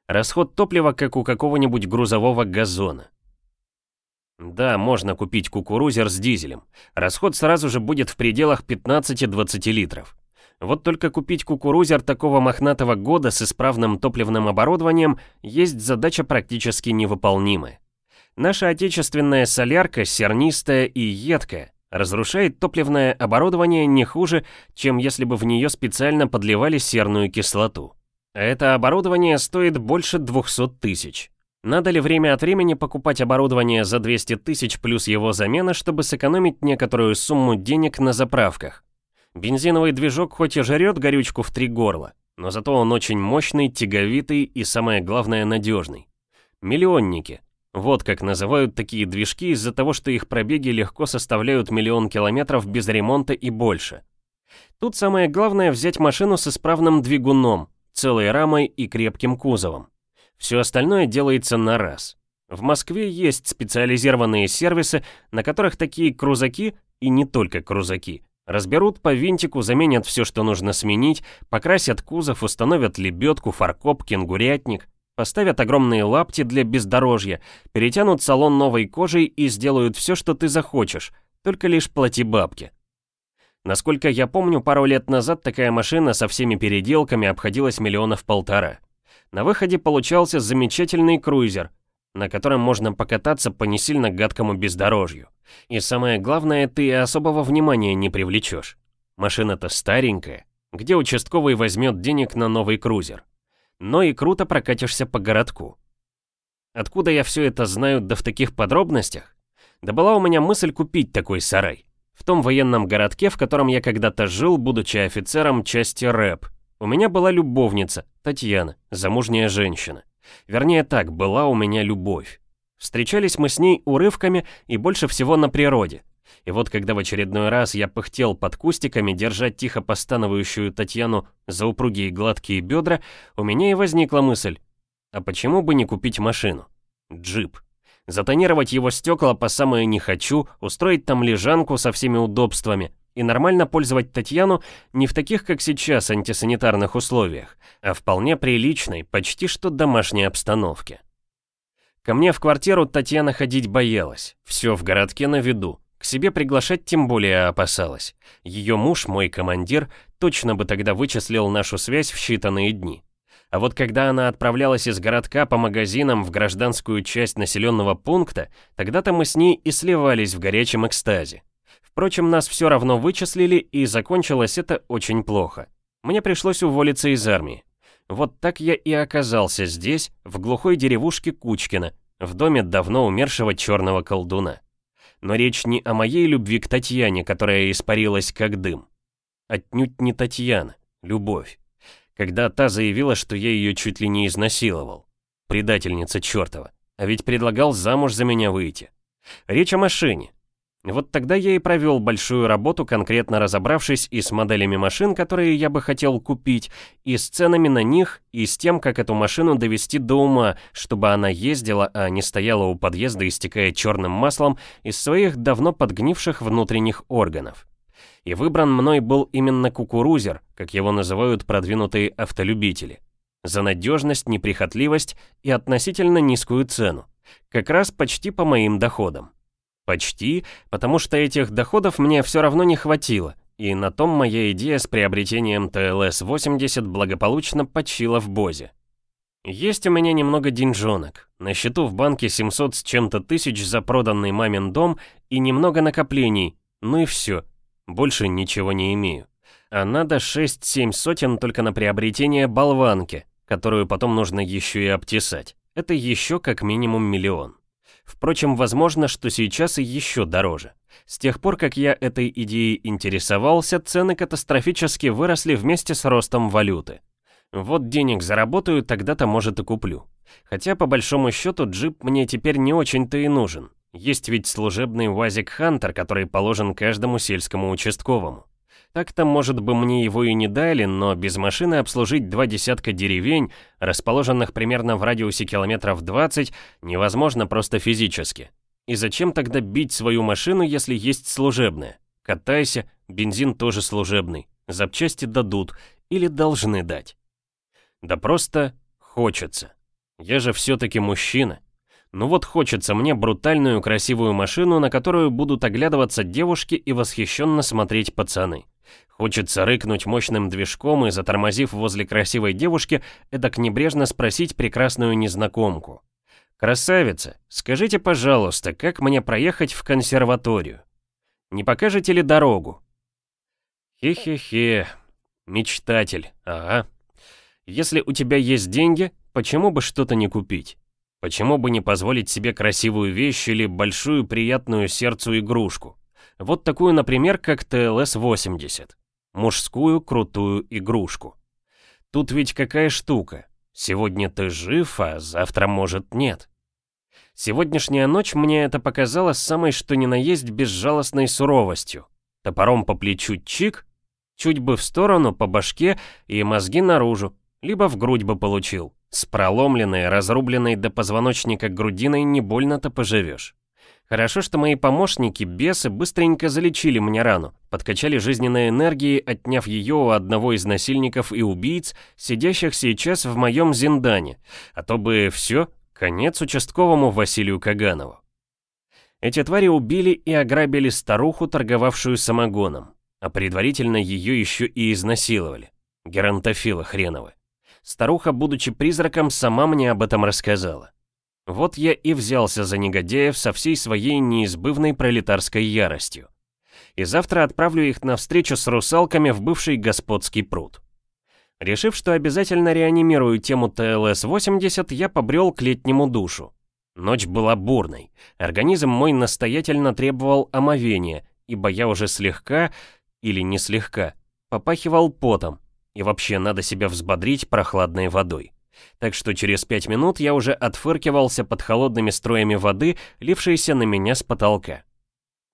[SPEAKER 1] Расход топлива, как у какого-нибудь грузового газона. Да, можно купить кукурузер с дизелем. Расход сразу же будет в пределах 15-20 литров. Вот только купить кукурузер такого мохнатого года с исправным топливным оборудованием есть задача практически невыполнимая. Наша отечественная солярка сернистая и едкая, разрушает топливное оборудование не хуже, чем если бы в нее специально подливали серную кислоту. А это оборудование стоит больше 200 тысяч. Надо ли время от времени покупать оборудование за 200 тысяч плюс его замена, чтобы сэкономить некоторую сумму денег на заправках? Бензиновый движок хоть и жрет горючку в три горла, но зато он очень мощный, тяговитый и, самое главное, надежный. Миллионники. Вот как называют такие движки из-за того, что их пробеги легко составляют миллион километров без ремонта и больше. Тут самое главное взять машину с исправным двигуном, целой рамой и крепким кузовом. Все остальное делается на раз. В Москве есть специализированные сервисы, на которых такие крузаки, и не только крузаки, разберут по винтику, заменят все, что нужно сменить, покрасят кузов, установят лебедку, фаркоп, кенгурятник, поставят огромные лапти для бездорожья, перетянут салон новой кожей и сделают все, что ты захочешь, только лишь плати бабки. Насколько я помню, пару лет назад такая машина со всеми переделками обходилась миллионов полтора. На выходе получался замечательный круизер, на котором можно покататься по не сильно гадкому бездорожью. И самое главное, ты особого внимания не привлечешь. Машина-то старенькая. Где участковый возьмет денег на новый крузер? Но и круто прокатишься по городку. Откуда я все это знаю, да в таких подробностях? Да была у меня мысль купить такой сарай. В том военном городке, в котором я когда-то жил, будучи офицером части рэп. У меня была любовница, Татьяна, замужняя женщина. Вернее так, была у меня любовь. Встречались мы с ней урывками и больше всего на природе. И вот когда в очередной раз я пыхтел под кустиками, держать тихо постановающую Татьяну за упругие гладкие бедра, у меня и возникла мысль, а почему бы не купить машину? Джип. Затонировать его стекла по самое не хочу, устроить там лежанку со всеми удобствами, и нормально пользовать Татьяну не в таких, как сейчас, антисанитарных условиях, а вполне приличной, почти что домашней обстановке. Ко мне в квартиру Татьяна ходить боялась, все в городке на виду, к себе приглашать тем более опасалась. Ее муж, мой командир, точно бы тогда вычислил нашу связь в считанные дни. А вот когда она отправлялась из городка по магазинам в гражданскую часть населенного пункта, тогда-то мы с ней и сливались в горячем экстазе. Впрочем, нас все равно вычислили, и закончилось это очень плохо. Мне пришлось уволиться из армии. Вот так я и оказался здесь, в глухой деревушке Кучкина, в доме давно умершего черного колдуна. Но речь не о моей любви к Татьяне, которая испарилась как дым. Отнюдь не Татьяна, любовь. Когда та заявила, что я ее чуть ли не изнасиловал. Предательница чертова. А ведь предлагал замуж за меня выйти. Речь о машине. Вот тогда я и провел большую работу, конкретно разобравшись и с моделями машин, которые я бы хотел купить, и с ценами на них, и с тем, как эту машину довести до ума, чтобы она ездила, а не стояла у подъезда, истекая черным маслом из своих давно подгнивших внутренних органов. И выбран мной был именно кукурузер, как его называют продвинутые автолюбители. За надежность, неприхотливость и относительно низкую цену. Как раз почти по моим доходам. Почти, потому что этих доходов мне все равно не хватило, и на том моя идея с приобретением ТЛС-80 благополучно почила в Бозе. Есть у меня немного деньжонок. На счету в банке 700 с чем-то тысяч за проданный мамин дом и немного накоплений, ну и все. Больше ничего не имею. А надо 6-7 сотен только на приобретение болванки, которую потом нужно еще и обтесать. Это еще как минимум миллион. Впрочем, возможно, что сейчас и еще дороже. С тех пор, как я этой идеей интересовался, цены катастрофически выросли вместе с ростом валюты. Вот денег заработаю, тогда-то, может, и куплю. Хотя, по большому счету, джип мне теперь не очень-то и нужен. Есть ведь служебный УАЗик Хантер, который положен каждому сельскому участковому. Так-то, может бы, мне его и не дали, но без машины обслужить два десятка деревень, расположенных примерно в радиусе километров 20, невозможно просто физически. И зачем тогда бить свою машину, если есть служебная? Катайся, бензин тоже служебный, запчасти дадут или должны дать. Да просто хочется. Я же все-таки мужчина. Ну вот хочется мне брутальную красивую машину, на которую будут оглядываться девушки и восхищенно смотреть пацаны. Хочется рыкнуть мощным движком и, затормозив возле красивой девушки, эдак небрежно спросить прекрасную незнакомку. «Красавица, скажите, пожалуйста, как мне проехать в консерваторию? Не покажете ли дорогу?» «Хе-хе-хе, мечтатель, ага. Если у тебя есть деньги, почему бы что-то не купить? Почему бы не позволить себе красивую вещь или большую приятную сердцу игрушку? Вот такую, например, как ТЛС-80. Мужскую крутую игрушку. Тут ведь какая штука. Сегодня ты жив, а завтра, может, нет. Сегодняшняя ночь мне это показалось самой что ни на есть безжалостной суровостью. Топором по плечу чик, чуть бы в сторону, по башке и мозги наружу, либо в грудь бы получил. С проломленной, разрубленной до позвоночника грудиной не больно-то поживешь. Хорошо, что мои помощники, бесы, быстренько залечили мне рану, подкачали жизненной энергией, отняв ее у одного из насильников и убийц, сидящих сейчас в моем зиндане, а то бы все, конец участковому Василию Каганову. Эти твари убили и ограбили старуху, торговавшую самогоном, а предварительно ее еще и изнасиловали. Геронтофилы хреновы. Старуха, будучи призраком, сама мне об этом рассказала. Вот я и взялся за негодяев со всей своей неизбывной пролетарской яростью. И завтра отправлю их на встречу с русалками в бывший господский пруд. Решив, что обязательно реанимирую тему ТЛС-80, я побрел к летнему душу. Ночь была бурной. Организм мой настоятельно требовал омовения, ибо я уже слегка, или не слегка, попахивал потом, и вообще надо себя взбодрить прохладной водой так что через пять минут я уже отфыркивался под холодными строями воды, лившейся на меня с потолка.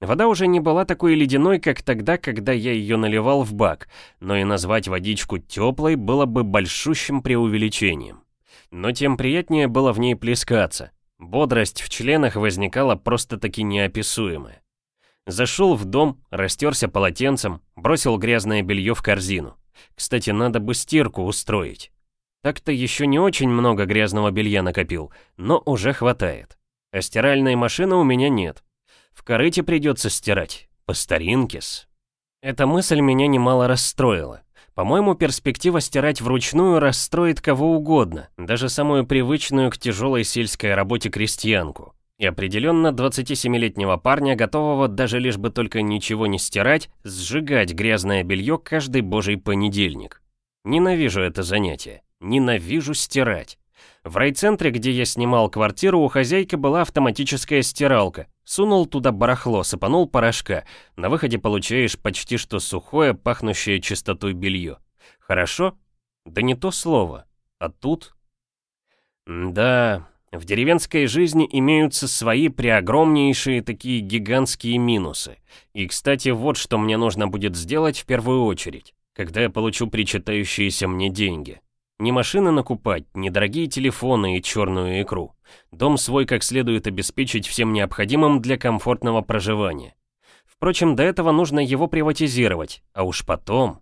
[SPEAKER 1] Вода уже не была такой ледяной, как тогда, когда я ее наливал в бак, но и назвать водичку теплой было бы большущим преувеличением. Но тем приятнее было в ней плескаться. Бодрость в членах возникала просто-таки неописуемая. Зашел в дом, растерся полотенцем, бросил грязное белье в корзину. Кстати, надо бы стирку устроить. Так-то еще не очень много грязного белья накопил, но уже хватает. А стиральной машины у меня нет. В корыте придется стирать. По старинке-с. Эта мысль меня немало расстроила. По-моему, перспектива стирать вручную расстроит кого угодно, даже самую привычную к тяжелой сельской работе крестьянку. И определенно 27-летнего парня, готового даже лишь бы только ничего не стирать, сжигать грязное белье каждый божий понедельник. Ненавижу это занятие. Ненавижу стирать. В райцентре, где я снимал квартиру, у хозяйки была автоматическая стиралка. Сунул туда барахло, сыпанул порошка. На выходе получаешь почти что сухое, пахнущее чистотой белье. Хорошо? Да не то слово. А тут... Да, В деревенской жизни имеются свои преогромнейшие такие гигантские минусы. И, кстати, вот что мне нужно будет сделать в первую очередь, когда я получу причитающиеся мне деньги. Не машины накупать, не дорогие телефоны и черную икру. Дом свой как следует обеспечить всем необходимым для комфортного проживания. Впрочем, до этого нужно его приватизировать, а уж потом...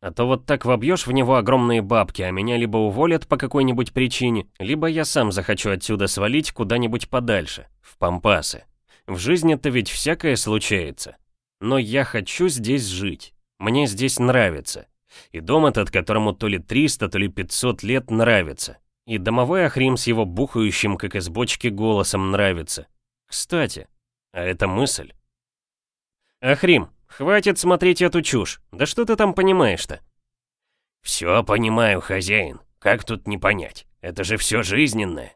[SPEAKER 1] А то вот так вобьешь в него огромные бабки, а меня либо уволят по какой-нибудь причине, либо я сам захочу отсюда свалить куда-нибудь подальше, в Пампасы. В жизни-то ведь всякое случается. Но я хочу здесь жить. Мне здесь нравится. И дом этот, которому то ли 300, то ли 500 лет, нравится. И домовой Ахрим с его бухающим, как из бочки, голосом нравится. Кстати, а это мысль. Ахрим, хватит смотреть эту чушь. Да что ты там понимаешь-то?
[SPEAKER 2] Все понимаю, хозяин. Как тут не понять? Это же все жизненное.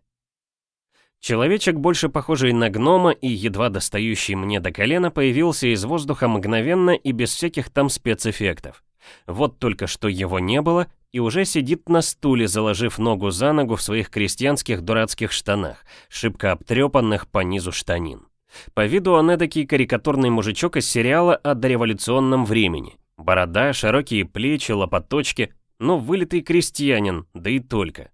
[SPEAKER 1] Человечек, больше похожий на гнома и едва достающий мне до колена, появился из воздуха мгновенно и без всяких там спецэффектов. Вот только что его не было, и уже сидит на стуле, заложив ногу за ногу в своих крестьянских дурацких штанах, шибко обтрепанных по низу штанин. По виду он эдакий карикатурный мужичок из сериала о дореволюционном времени. Борода, широкие плечи, лопаточки, но вылитый крестьянин, да и только.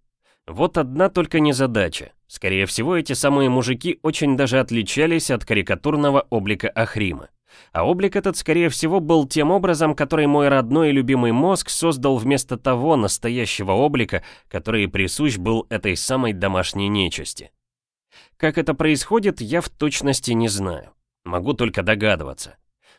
[SPEAKER 1] Вот одна только незадача. Скорее всего, эти самые мужики очень даже отличались от карикатурного облика Ахрима. А облик этот, скорее всего, был тем образом, который мой родной и любимый мозг создал вместо того настоящего облика, который присущ был этой самой домашней нечисти. Как это происходит, я в точности не знаю. Могу только догадываться.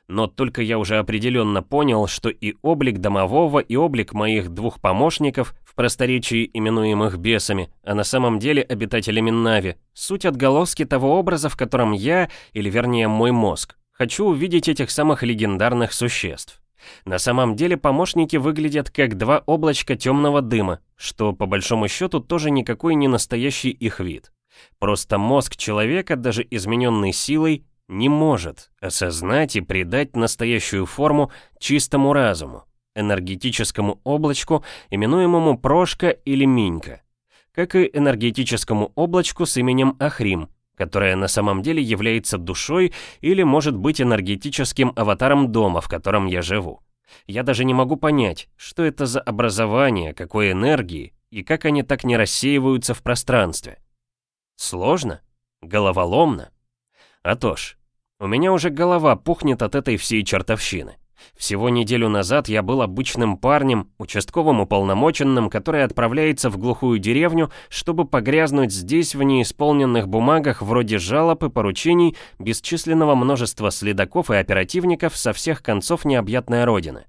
[SPEAKER 1] Но только я уже определенно понял, что и облик домового, и облик моих двух помощников, в просторечии именуемых бесами, а на самом деле обитателями Нави, суть отголоски того образа, в котором я, или вернее мой мозг, Хочу увидеть этих самых легендарных существ. На самом деле помощники выглядят как два облачка темного дыма, что по большому счету тоже никакой не настоящий их вид. Просто мозг человека, даже измененный силой, не может осознать и придать настоящую форму чистому разуму, энергетическому облачку, именуемому Прошка или Минька, как и энергетическому облачку с именем Ахрим, которая на самом деле является душой или может быть энергетическим аватаром дома, в котором я живу. Я даже не могу понять, что это за образование, какой энергии и как они так не рассеиваются в пространстве. Сложно? Головоломно? А то ж, у меня уже голова пухнет от этой всей чертовщины. Всего неделю назад я был обычным парнем, участковым уполномоченным, который отправляется в глухую деревню, чтобы погрязнуть здесь в неисполненных бумагах вроде жалоб и поручений бесчисленного множества следаков и оперативников со всех концов необъятной родины.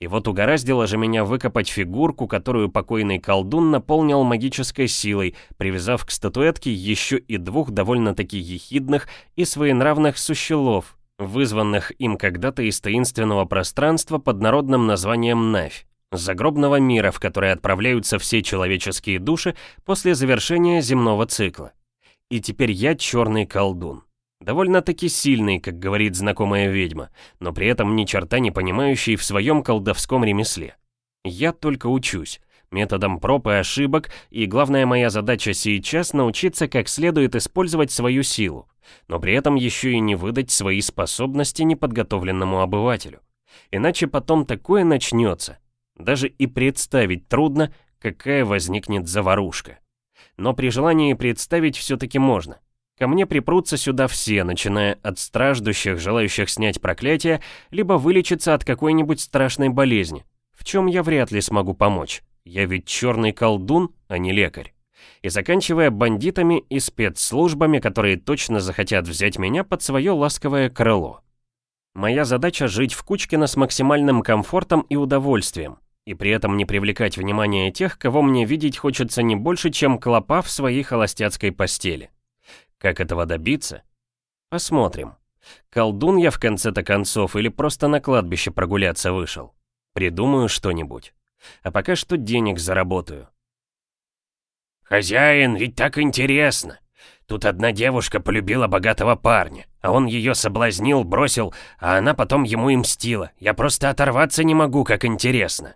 [SPEAKER 1] И вот угораздило же меня выкопать фигурку, которую покойный колдун наполнил магической силой, привязав к статуэтке еще и двух довольно-таки ехидных и своенравных сущелов, вызванных им когда-то из таинственного пространства под народным названием Навь, загробного мира, в который отправляются все человеческие души после завершения земного цикла. И теперь я черный колдун. Довольно-таки сильный, как говорит знакомая ведьма, но при этом ни черта не понимающий в своем колдовском ремесле. Я только учусь, методом проб и ошибок, и главная моя задача сейчас научиться как следует использовать свою силу, но при этом еще и не выдать свои способности неподготовленному обывателю. Иначе потом такое начнется. Даже и представить трудно, какая возникнет заварушка. Но при желании представить все-таки можно. Ко мне припрутся сюда все, начиная от страждущих, желающих снять проклятие, либо вылечиться от какой-нибудь страшной болезни, в чем я вряд ли смогу помочь. Я ведь черный колдун, а не лекарь. И заканчивая бандитами и спецслужбами, которые точно захотят взять меня под свое ласковое крыло. Моя задача жить в Кучкино с максимальным комфортом и удовольствием, и при этом не привлекать внимание тех, кого мне видеть хочется не больше, чем клопа в своей холостяцкой постели. Как этого добиться? Посмотрим. Колдун я в конце-то концов или просто на кладбище прогуляться вышел. Придумаю что-нибудь. А пока что денег заработаю.
[SPEAKER 2] «Хозяин, ведь так интересно. Тут одна девушка полюбила богатого парня, а он ее соблазнил, бросил, а она потом ему и мстила. Я просто оторваться не могу, как интересно».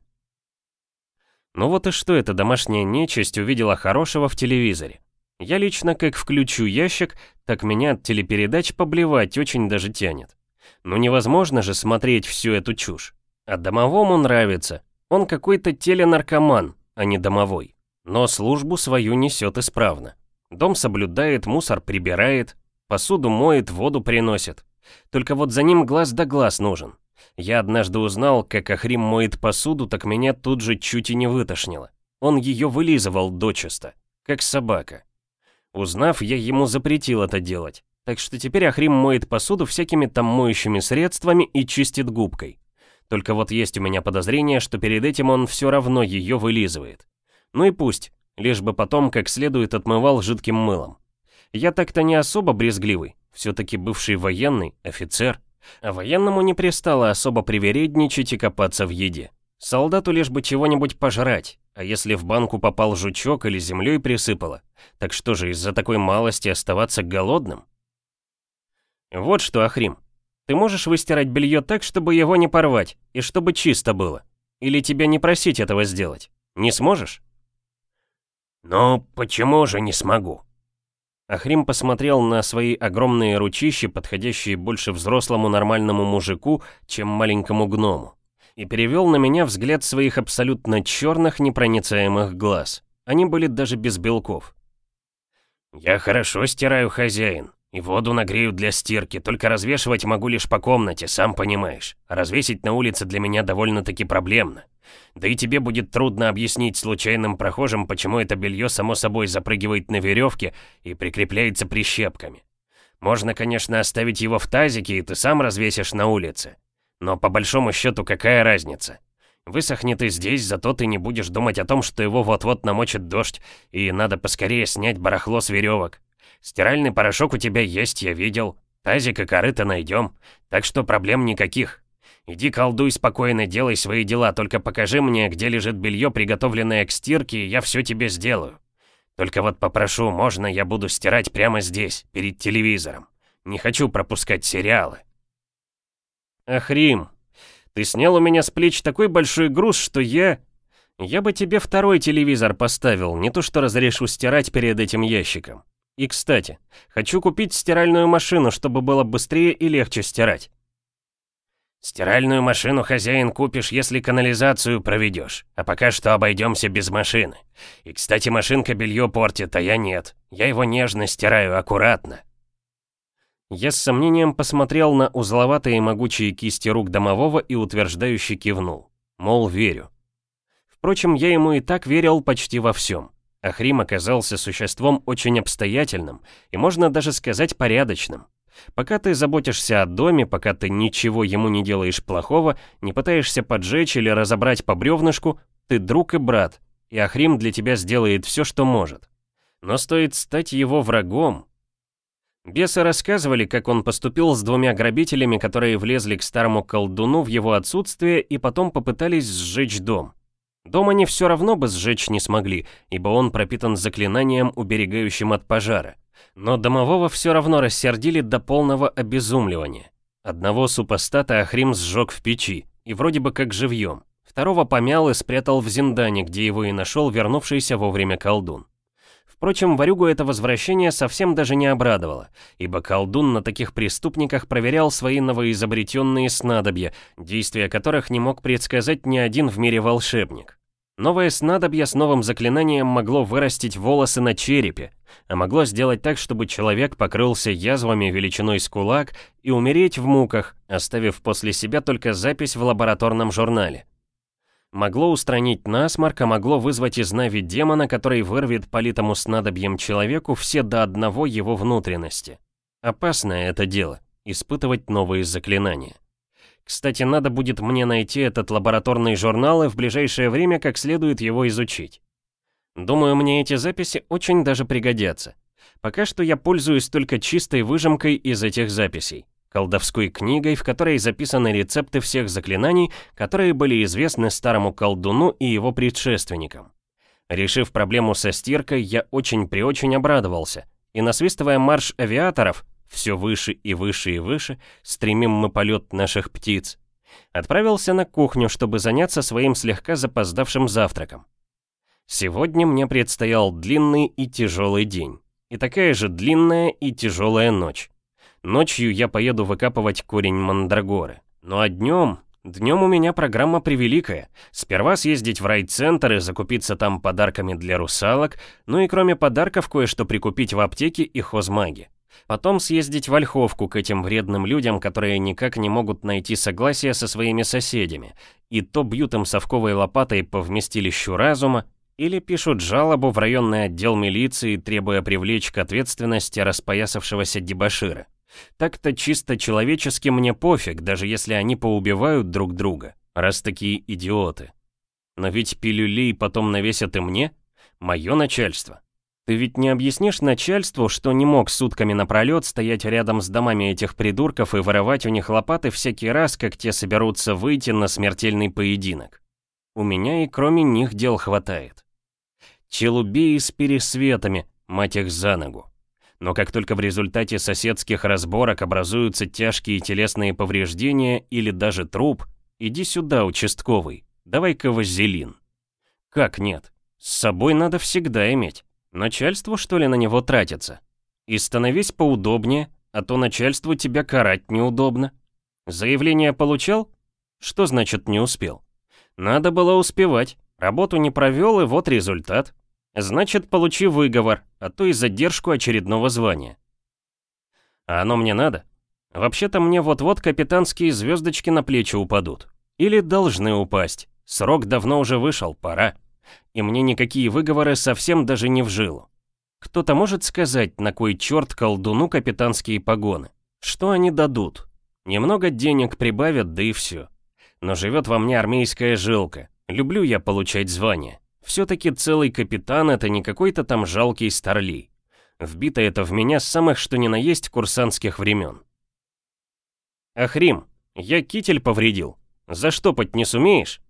[SPEAKER 1] Ну вот и что эта домашняя нечисть увидела хорошего в телевизоре? Я лично как включу ящик, так меня от телепередач поблевать очень даже тянет. Но невозможно же смотреть всю эту чушь. А домовому нравится. Он какой-то теленаркоман, а не домовой. Но службу свою несет исправно. Дом соблюдает, мусор прибирает, посуду моет, воду приносит. Только вот за ним глаз да глаз нужен. Я однажды узнал, как Ахрим моет посуду, так меня тут же чуть и не вытошнило. Он ее вылизывал дочисто, как собака. Узнав, я ему запретил это делать. Так что теперь Ахрим моет посуду всякими там моющими средствами и чистит губкой. Только вот есть у меня подозрение, что перед этим он все равно ее вылизывает. Ну и пусть, лишь бы потом как следует отмывал жидким мылом. Я так-то не особо брезгливый, все-таки бывший военный, офицер. А военному не пристало особо привередничать и копаться в еде. Солдату лишь бы чего-нибудь пожрать, а если в банку попал жучок или землей присыпало, так что же из-за такой малости оставаться голодным? Вот что, Ахрим, ты можешь выстирать белье так, чтобы его не порвать, и чтобы чисто было? Или тебя не просить этого сделать? Не сможешь?
[SPEAKER 2] «Ну, почему же не смогу?»
[SPEAKER 1] Ахрим посмотрел на свои огромные ручища, подходящие больше взрослому нормальному мужику, чем маленькому гному, и перевел на меня взгляд своих абсолютно черных непроницаемых глаз. Они были даже без белков.
[SPEAKER 2] «Я хорошо стираю, хозяин, и воду нагрею для стирки, только развешивать могу лишь по комнате, сам понимаешь. А развесить на улице для меня довольно-таки проблемно. Да и тебе будет трудно объяснить случайным прохожим, почему это белье само собой запрыгивает на веревке и прикрепляется прищепками. Можно, конечно, оставить его в тазике, и ты сам развесишь на улице. Но по большому счету какая разница? Высохнет и здесь, зато ты не будешь думать о том, что его вот-вот намочит дождь, и надо поскорее снять барахло с веревок. Стиральный порошок у тебя есть, я видел. Тазик и корыто найдем, так что проблем никаких. Иди колдуй спокойно, делай свои дела, только покажи мне, где лежит белье, приготовленное к стирке, и я все тебе сделаю. Только вот попрошу, можно я буду стирать прямо здесь, перед телевизором. Не хочу пропускать сериалы.
[SPEAKER 1] Ах, Рим, ты снял у меня с плеч такой большой груз, что я... Я бы тебе второй телевизор поставил, не то что разрешу стирать перед этим ящиком. И, кстати, хочу купить стиральную машину, чтобы было быстрее и легче стирать.
[SPEAKER 2] «Стиральную машину, хозяин, купишь, если канализацию проведешь. А пока что обойдемся без машины. И, кстати, машинка белье портит, а я нет. Я его нежно стираю, аккуратно».
[SPEAKER 1] Я с сомнением посмотрел на узловатые могучие кисти рук домового и утверждающе кивнул. Мол, верю. Впрочем, я ему и так верил почти во всем. Ахрим оказался существом очень обстоятельным и, можно даже сказать, порядочным. Пока ты заботишься о доме, пока ты ничего ему не делаешь плохого, не пытаешься поджечь или разобрать по бревнышку, ты друг и брат, и Ахрим для тебя сделает все, что может. Но стоит стать его врагом... Бесы рассказывали, как он поступил с двумя грабителями, которые влезли к старому колдуну в его отсутствие и потом попытались сжечь дом. Дом они все равно бы сжечь не смогли, ибо он пропитан заклинанием, уберегающим от пожара. Но домового все равно рассердили до полного обезумливания. Одного супостата Ахрим сжег в печи, и вроде бы как живьем. Второго помял и спрятал в Зиндане, где его и нашел вернувшийся вовремя колдун. Впрочем, Варюгу это возвращение совсем даже не обрадовало, ибо колдун на таких преступниках проверял свои новоизобретенные снадобья, действия которых не мог предсказать ни один в мире волшебник. Новое снадобье с новым заклинанием могло вырастить волосы на черепе, а могло сделать так, чтобы человек покрылся язвами величиной с кулак и умереть в муках, оставив после себя только запись в лабораторном журнале. Могло устранить насморк, а могло вызвать из Нави демона, который вырвет политому снадобьем человеку все до одного его внутренности. Опасное это дело — испытывать новые заклинания. Кстати, надо будет мне найти этот лабораторный журнал и в ближайшее время как следует его изучить. Думаю, мне эти записи очень даже пригодятся. Пока что я пользуюсь только чистой выжимкой из этих записей. Колдовской книгой, в которой записаны рецепты всех заклинаний, которые были известны старому колдуну и его предшественникам. Решив проблему со стиркой, я очень-преочень обрадовался. И насвистывая марш авиаторов, все выше и выше и выше, стремим мы полет наших птиц. Отправился на кухню, чтобы заняться своим слегка запоздавшим завтраком. Сегодня мне предстоял длинный и тяжелый день. И такая же длинная и тяжелая ночь. Ночью я поеду выкапывать корень мандрагоры. Ну а днем... Днем у меня программа превеликая. Сперва съездить в райцентр и закупиться там подарками для русалок, ну и кроме подарков кое-что прикупить в аптеке и хозмаге. Потом съездить в Ольховку к этим вредным людям, которые никак не могут найти согласия со своими соседями, и то бьют им совковой лопатой по вместилищу разума, или пишут жалобу в районный отдел милиции, требуя привлечь к ответственности распоясавшегося дебошира. Так-то чисто человечески мне пофиг, даже если они поубивают друг друга, раз такие идиоты. Но ведь пилюлей потом навесят и мне, мое начальство. Ты ведь не объяснишь начальству, что не мог сутками напролет стоять рядом с домами этих придурков и воровать у них лопаты всякий раз, как те соберутся выйти на смертельный поединок. У меня и кроме них дел хватает. Челубеи с пересветами, мать их за ногу. Но как только в результате соседских разборок образуются тяжкие телесные повреждения или даже труп, иди сюда, участковый, давай-ка вазелин. Как нет? С собой надо всегда иметь. Начальству, что ли, на него тратиться? И становись поудобнее, а то начальству тебя карать неудобно. Заявление получал? Что значит не успел? Надо было успевать. Работу не провел, и вот результат. Значит, получи выговор, а то и задержку очередного звания. А оно мне надо? Вообще-то мне вот-вот капитанские звездочки на плечи упадут. Или должны упасть. Срок давно уже вышел, пора. И мне никакие выговоры совсем даже не в жилу. Кто-то может сказать, на кой черт колдуну капитанские погоны? Что они дадут? Немного денег прибавят, да и все. Но живет во мне армейская жилка. Люблю я получать звание. Все-таки целый капитан — это не какой-то там жалкий старлей. Вбито это в меня с самых что ни на есть курсантских времен. Ахрим, я китель повредил. Заштопать не сумеешь?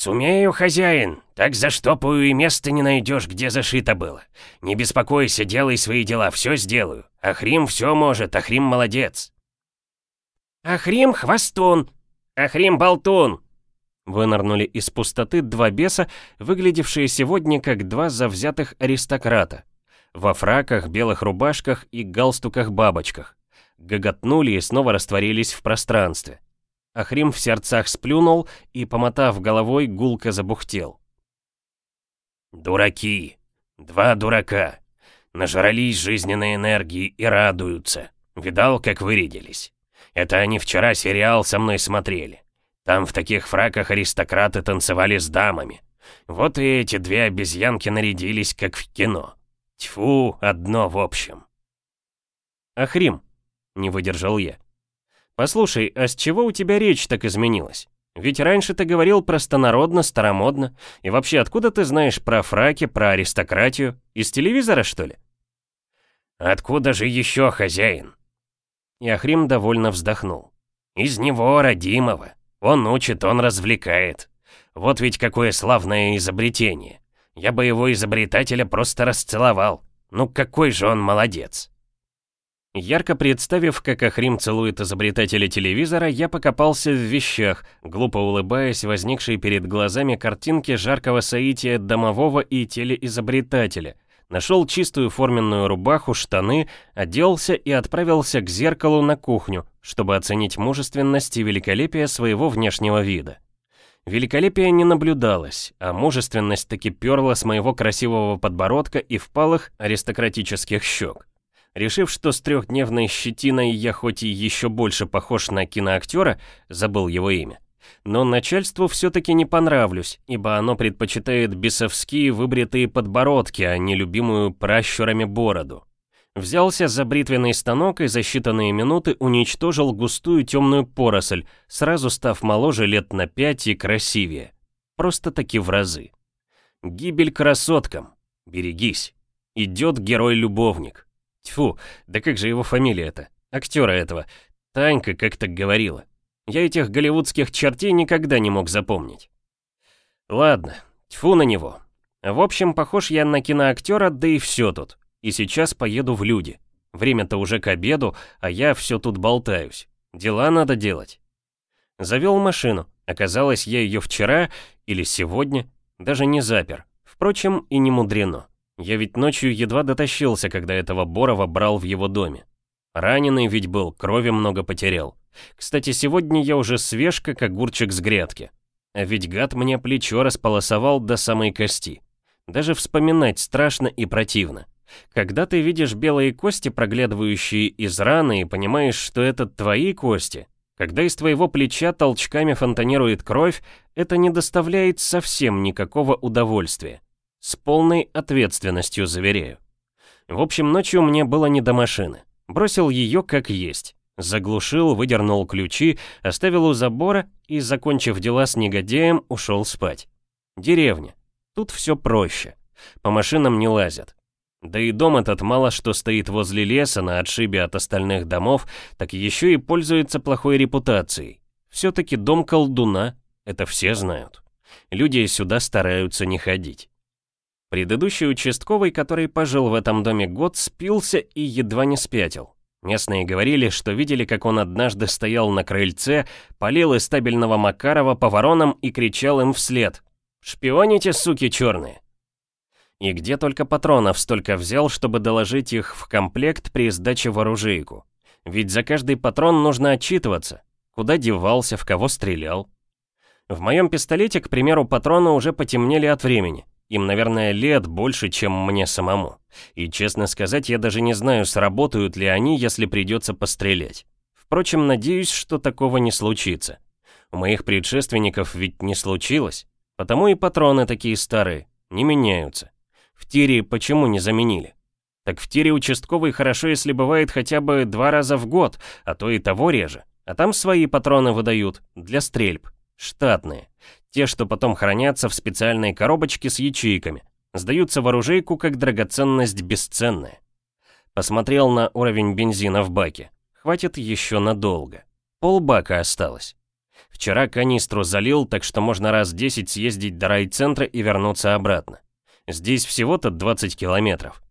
[SPEAKER 2] «Сумею, хозяин, так заштопаю и места не найдешь, где зашито было. Не беспокойся, делай свои дела, все сделаю. Ахрим все может, Ахрим молодец». «Ахрим хвостун, Ахрим болтун»,
[SPEAKER 1] Вынырнули из пустоты два беса, выглядевшие сегодня как два завзятых аристократа. Во фраках, белых рубашках и галстуках-бабочках. Гоготнули и снова растворились в пространстве. Ахрим в сердцах сплюнул и, помотав головой, гулко забухтел.
[SPEAKER 2] «Дураки! Два дурака! Нажрались жизненной энергии и радуются. Видал, как вырядились? Это они вчера сериал со мной смотрели. Там в таких фраках аристократы танцевали с дамами. Вот и эти две обезьянки нарядились, как в кино. Тьфу, одно в общем.
[SPEAKER 1] Ахрим, не выдержал я. Послушай, а с чего у тебя речь так изменилась? Ведь раньше ты говорил простонародно, старомодно. И вообще, откуда ты знаешь про фраки, про аристократию? Из телевизора, что ли?
[SPEAKER 2] Откуда же еще, хозяин?
[SPEAKER 1] И Ахрим довольно вздохнул.
[SPEAKER 2] Из него, родимого. Он учит, он развлекает. Вот ведь какое славное изобретение. Я бы его изобретателя просто расцеловал. Ну какой же он молодец.
[SPEAKER 1] Ярко представив, как Ахрим целует изобретателя телевизора, я покопался в вещах, глупо улыбаясь возникшей перед глазами картинки жаркого соития домового и телеизобретателя — Нашел чистую форменную рубаху, штаны, оделся и отправился к зеркалу на кухню, чтобы оценить мужественность и великолепие своего внешнего вида. Великолепие не наблюдалось, а мужественность таки перла с моего красивого подбородка и впалых аристократических щек. Решив, что с трехдневной щетиной я хоть и еще больше похож на киноактера, забыл его имя, но начальству все-таки не понравлюсь, ибо оно предпочитает бесовские выбритые подбородки, а не любимую пращурами бороду. Взялся за бритвенный станок и за считанные минуты уничтожил густую темную поросль, сразу став моложе лет на пять и красивее. Просто-таки в разы. Гибель красоткам. Берегись. Идет герой-любовник. Тьфу, да как же его фамилия-то? Актера этого. Танька как-то говорила. Я этих голливудских чертей никогда не мог запомнить. Ладно, тьфу на него. В общем, похож я на киноактера, да и все тут. И сейчас поеду в люди. Время-то уже к обеду, а я все тут болтаюсь. Дела надо делать. Завел машину. Оказалось, я ее вчера или сегодня даже не запер. Впрочем, и не мудрено. Я ведь ночью едва дотащился, когда этого Борова брал в его доме. Раненый ведь был, крови много потерял. Кстати, сегодня я уже свеж, как огурчик с грядки. А ведь гад мне плечо располосовал до самой кости. Даже вспоминать страшно и противно. Когда ты видишь белые кости, проглядывающие из раны, и понимаешь, что это твои кости, когда из твоего плеча толчками фонтанирует кровь, это не доставляет совсем никакого удовольствия. С полной ответственностью заверяю. В общем, ночью мне было не до машины. Бросил ее как есть. Заглушил, выдернул ключи, оставил у забора и, закончив дела с негодяем, ушел спать. Деревня. Тут все проще. По машинам не лазят. Да и дом этот мало что стоит возле леса на отшибе от остальных домов, так еще и пользуется плохой репутацией. Все-таки дом колдуна, это все знают. Люди сюда стараются не ходить. Предыдущий участковый, который пожил в этом доме год, спился и едва не спятил. Местные говорили, что видели, как он однажды стоял на крыльце, полил из стабильного Макарова по воронам и кричал им вслед «Шпионите, суки черные!» И где только патронов столько взял, чтобы доложить их в комплект при сдаче в оружейку. Ведь за каждый патрон нужно отчитываться. Куда девался, в кого стрелял. В моем пистолете, к примеру, патроны уже потемнели от времени. Им, наверное, лет больше, чем мне самому. И, честно сказать, я даже не знаю, сработают ли они, если придется пострелять. Впрочем, надеюсь, что такого не случится. У моих предшественников ведь не случилось. Потому и патроны такие старые, не меняются. В тире почему не заменили? Так в тире участковый хорошо, если бывает хотя бы два раза в год, а то и того реже. А там свои патроны выдают, для стрельб, штатные. Те, что потом хранятся в специальной коробочке с ячейками. Сдаются в оружейку как драгоценность бесценная. Посмотрел на уровень бензина в баке. Хватит еще надолго. Полбака осталось. Вчера канистру залил, так что можно раз 10 съездить до райцентра и вернуться обратно. Здесь всего-то 20 километров.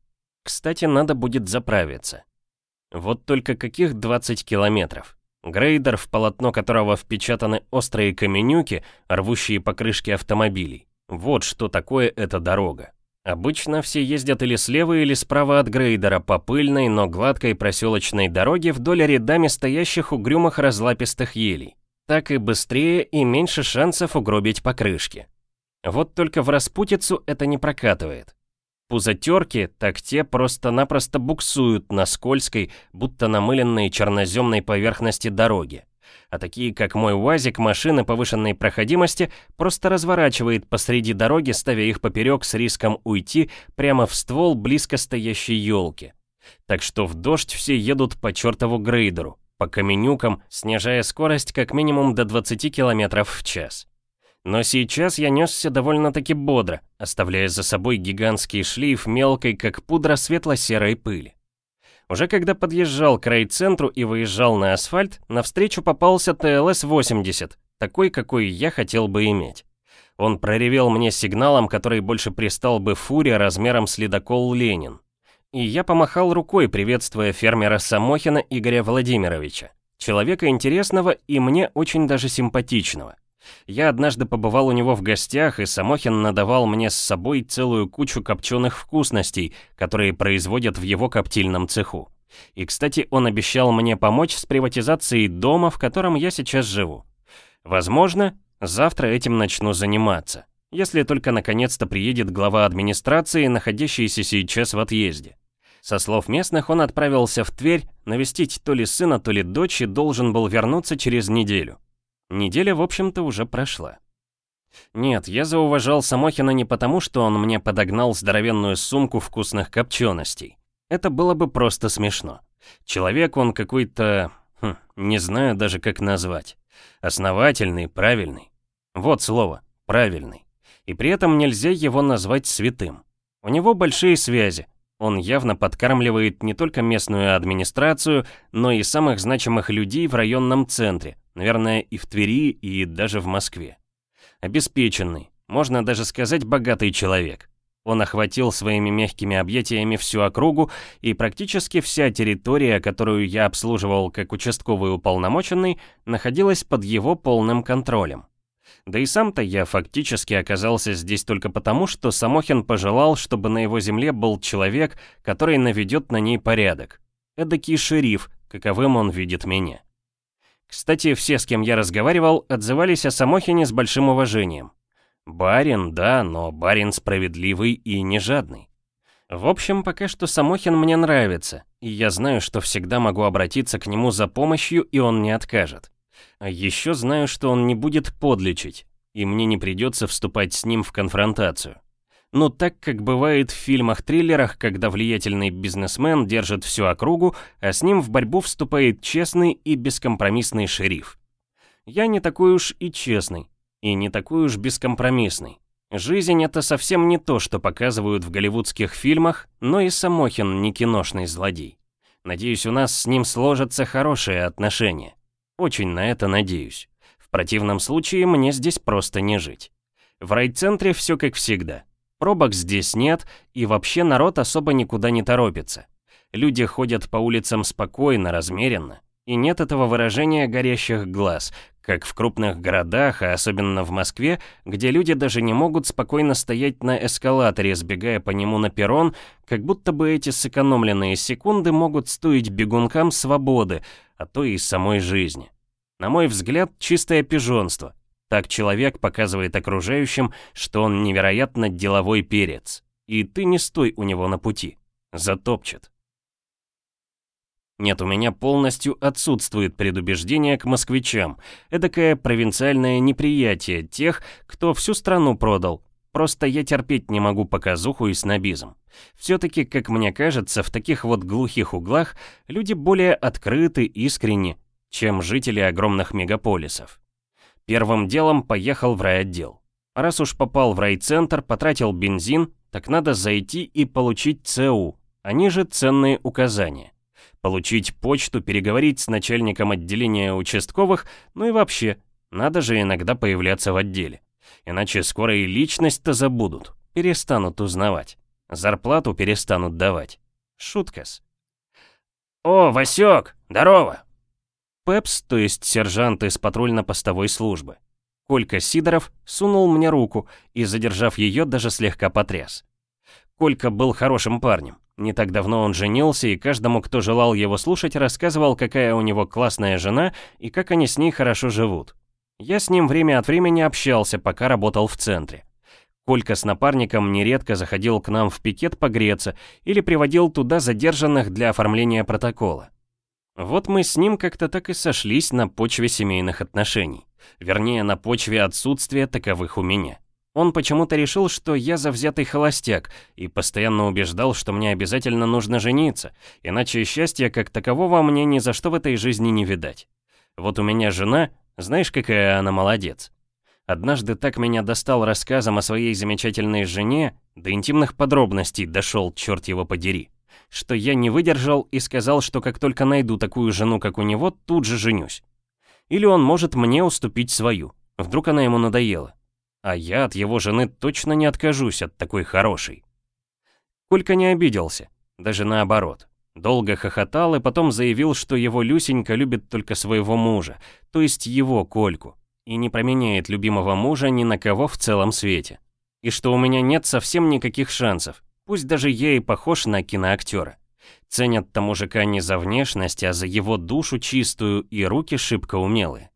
[SPEAKER 1] Кстати, надо будет заправиться. Вот только каких 20 километров? Грейдер, в полотно которого впечатаны острые каменюки, рвущие покрышки автомобилей. Вот что такое эта дорога. Обычно все ездят или слева, или справа от грейдера по пыльной, но гладкой проселочной дороге вдоль рядами стоящих угрюмых разлапистых елей. Так и быстрее и меньше шансов угробить покрышки. Вот только в распутицу это не прокатывает. Пузатерки, так те просто-напросто буксуют на скользкой, будто намыленной черноземной поверхности дороги. А такие, как мой УАЗик, машины повышенной проходимости, просто разворачивает посреди дороги, ставя их поперек с риском уйти прямо в ствол близко стоящей елки. Так что в дождь все едут по чертову грейдеру, по каменюкам, снижая скорость как минимум до 20 км в час. Но сейчас я несся довольно-таки бодро, оставляя за собой гигантский шлейф мелкой, как пудра светло-серой пыли. Уже когда подъезжал к райцентру и выезжал на асфальт, навстречу попался ТЛС-80, такой, какой я хотел бы иметь. Он проревел мне сигналом, который больше пристал бы фуре размером с ледокол «Ленин». И я помахал рукой, приветствуя фермера Самохина Игоря Владимировича, человека интересного и мне очень даже симпатичного. Я однажды побывал у него в гостях, и Самохин надавал мне с собой целую кучу копченых вкусностей, которые производят в его коптильном цеху. И, кстати, он обещал мне помочь с приватизацией дома, в котором я сейчас живу. Возможно, завтра этим начну заниматься, если только наконец-то приедет глава администрации, находящийся сейчас в отъезде. Со слов местных, он отправился в Тверь навестить то ли сына, то ли дочь и должен был вернуться через неделю. Неделя, в общем-то, уже прошла. Нет, я зауважал Самохина не потому, что он мне подогнал здоровенную сумку вкусных копченостей. Это было бы просто смешно. Человек он какой-то... Хм, не знаю даже как назвать. Основательный, правильный. Вот слово, правильный. И при этом нельзя его назвать святым. У него большие связи, он явно подкармливает не только местную администрацию, но и самых значимых людей в районном центре, наверное, и в Твери, и даже в Москве. Обеспеченный, можно даже сказать, богатый человек. Он охватил своими мягкими объятиями всю округу, и практически вся территория, которую я обслуживал как участковый уполномоченный, находилась под его полным контролем. Да и сам-то я фактически оказался здесь только потому, что Самохин пожелал, чтобы на его земле был человек, который наведет на ней порядок. Эдакий шериф, каковым он видит меня. Кстати, все, с кем я разговаривал, отзывались о Самохине с большим уважением. Барин, да, но барин справедливый и не жадный. В общем, пока что Самохин мне нравится, и я знаю, что всегда могу обратиться к нему за помощью, и он не откажет. А еще знаю, что он не будет подлечить, и мне не придется вступать с ним в конфронтацию. Но так, как бывает в фильмах-триллерах, когда влиятельный бизнесмен держит всю округу, а с ним в борьбу вступает честный и бескомпромиссный шериф. Я не такой уж и честный, и не такой уж бескомпромиссный. Жизнь — это совсем не то, что показывают в голливудских фильмах, но и Самохин не киношный злодей. Надеюсь, у нас с ним сложатся хорошие отношения. Очень на это надеюсь. В противном случае мне здесь просто не жить. В райцентре все как всегда. Пробок здесь нет, и вообще народ особо никуда не торопится. Люди ходят по улицам спокойно, размеренно, и нет этого выражения горящих глаз, как в крупных городах, а особенно в Москве, где люди даже не могут спокойно стоять на эскалаторе, сбегая по нему на перрон, как будто бы эти сэкономленные секунды могут стоить бегункам свободы, а то и самой жизни. На мой взгляд, чистое пижонство, так человек показывает окружающим, что он невероятно деловой перец. И ты не стой у него на пути. Затопчет. Нет, у меня полностью отсутствует предубеждение к москвичам. Эдакое провинциальное неприятие тех, кто всю страну продал. Просто я терпеть не могу показуху и снобизм. Все-таки, как мне кажется, в таких вот глухих углах люди более открыты, искренни, чем жители огромных мегаполисов. Первым делом поехал в райотдел. Раз уж попал в райцентр, потратил бензин, так надо зайти и получить ЦУ, они же ценные указания. Получить почту, переговорить с начальником отделения участковых, ну и вообще, надо же иногда появляться в отделе. Иначе скоро и личность-то забудут, перестанут узнавать. Зарплату перестанут давать. Шутка-с.
[SPEAKER 2] «О, Васек, здорово!»
[SPEAKER 1] Пепс, то есть сержант из патрульно-постовой службы. Колька Сидоров сунул мне руку и, задержав ее, даже слегка потряс. Колька был хорошим парнем. Не так давно он женился, и каждому, кто желал его слушать, рассказывал, какая у него классная жена и как они с ней хорошо живут. Я с ним время от времени общался, пока работал в центре. Колька с напарником нередко заходил к нам в пикет погреться или приводил туда задержанных для оформления протокола. Вот мы с ним как-то так и сошлись на почве семейных отношений. Вернее, на почве отсутствия таковых у меня. Он почему-то решил, что я завзятый холостяк, и постоянно убеждал, что мне обязательно нужно жениться, иначе счастья как такового мне ни за что в этой жизни не видать. Вот у меня жена, знаешь, какая она молодец. Однажды так меня достал рассказом о своей замечательной жене, до интимных подробностей дошел, черт его подери что я не выдержал и сказал, что как только найду такую жену, как у него, тут же женюсь. Или он может мне уступить свою, вдруг она ему надоела. А я от его жены точно не откажусь от такой хорошей. Колька не обиделся, даже наоборот. Долго хохотал и потом заявил, что его Люсенька любит только своего мужа, то есть его Кольку, и не променяет любимого мужа ни на кого в целом свете. И что у меня нет совсем никаких шансов, Пусть даже я и похож на киноактера. Ценят-то мужика не за внешность, а за его душу чистую и руки шибко умелые.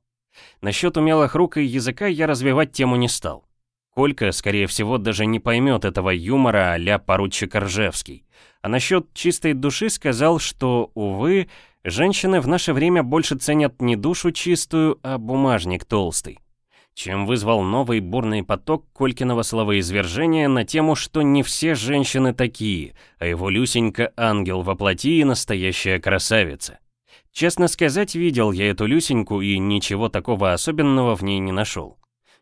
[SPEAKER 1] Насчет умелых рук и языка я развивать тему не стал. Колька, скорее всего, даже не поймет этого юмора а-ля поручик Ржевский. А насчет чистой души сказал, что, увы, женщины в наше время больше ценят не душу чистую, а бумажник толстый чем вызвал новый бурный поток Колькиного словоизвержения на тему, что не все женщины такие, а его Люсенька ангел во плоти и настоящая красавица. Честно сказать, видел я эту Люсеньку и ничего такого особенного в ней не нашел.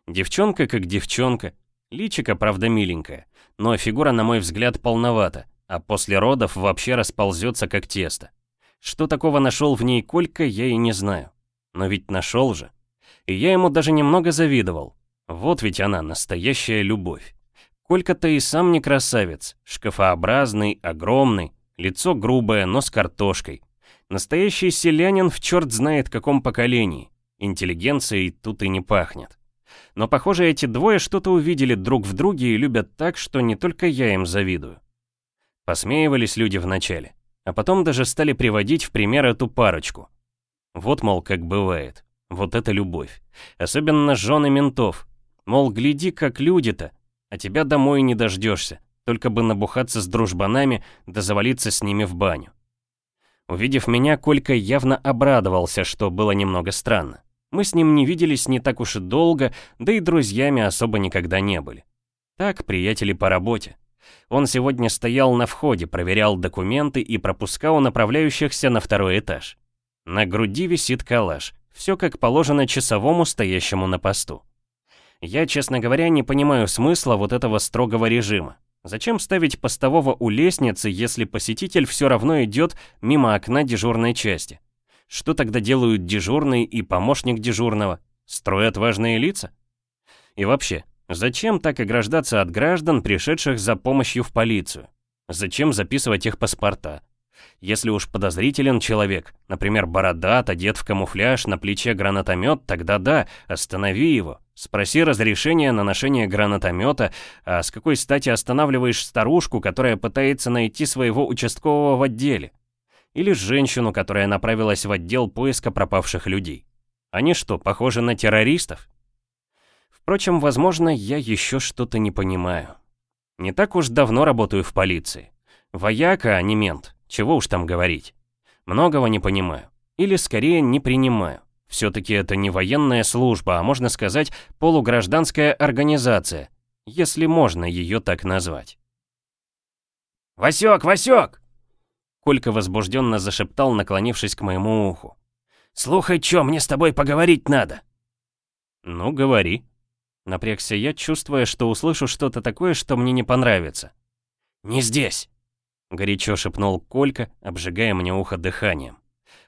[SPEAKER 1] Девчонка как девчонка, личика, правда, миленькая, но фигура, на мой взгляд, полновата, а после родов вообще расползется как тесто. Что такого нашел в ней Колька, я и не знаю. Но ведь нашел же. И я ему даже немного завидовал. Вот ведь она, настоящая любовь. Колька-то и сам не красавец, шкафообразный, огромный, лицо грубое, но с картошкой. Настоящий селянин в черт знает каком поколении. Интеллигенцией тут и не пахнет. Но, похоже, эти двое что-то увидели друг в друге и любят так, что не только я им завидую. Посмеивались люди вначале, а потом даже стали приводить в пример эту парочку. Вот, мол, как бывает. Вот это любовь. Особенно жены ментов. Мол, гляди, как люди-то, а тебя домой не дождешься, только бы набухаться с дружбанами да завалиться с ними в баню. Увидев меня, Колька явно обрадовался, что было немного странно. Мы с ним не виделись не так уж и долго, да и друзьями особо никогда не были. Так, приятели по работе. Он сегодня стоял на входе, проверял документы и пропускал направляющихся на второй этаж. На груди висит калаш. Все как положено часовому, стоящему на посту. Я, честно говоря, не понимаю смысла вот этого строгого режима. Зачем ставить постового у лестницы, если посетитель все равно идет мимо окна дежурной части? Что тогда делают дежурный и помощник дежурного? Строят важные лица? И вообще, зачем так ограждаться от граждан, пришедших за помощью в полицию? Зачем записывать их паспорта? Если уж подозрителен человек, например, бородат, одет в камуфляж, на плече гранатомет, тогда да, останови его. Спроси разрешения на ношение гранатомета, а с какой стати останавливаешь старушку, которая пытается найти своего участкового в отделе? Или женщину, которая направилась в отдел поиска пропавших людей? Они что, похожи на террористов? Впрочем, возможно, я еще что-то не понимаю. Не так уж давно работаю в полиции. Вояка, а не мент. Чего уж там говорить. Многого не понимаю. Или скорее не принимаю. Все-таки это не военная служба, а можно сказать полугражданская организация, если можно ее так назвать.
[SPEAKER 2] «Васек, Васек!»
[SPEAKER 1] Колька возбужденно зашептал, наклонившись к моему уху.
[SPEAKER 2] «Слухай, чё, мне с тобой поговорить надо!»
[SPEAKER 1] «Ну, говори». Напрягся я, чувствуя, что услышу что-то такое, что мне не понравится.
[SPEAKER 2] «Не здесь!»
[SPEAKER 1] Горячо шепнул Колька, обжигая мне ухо дыханием.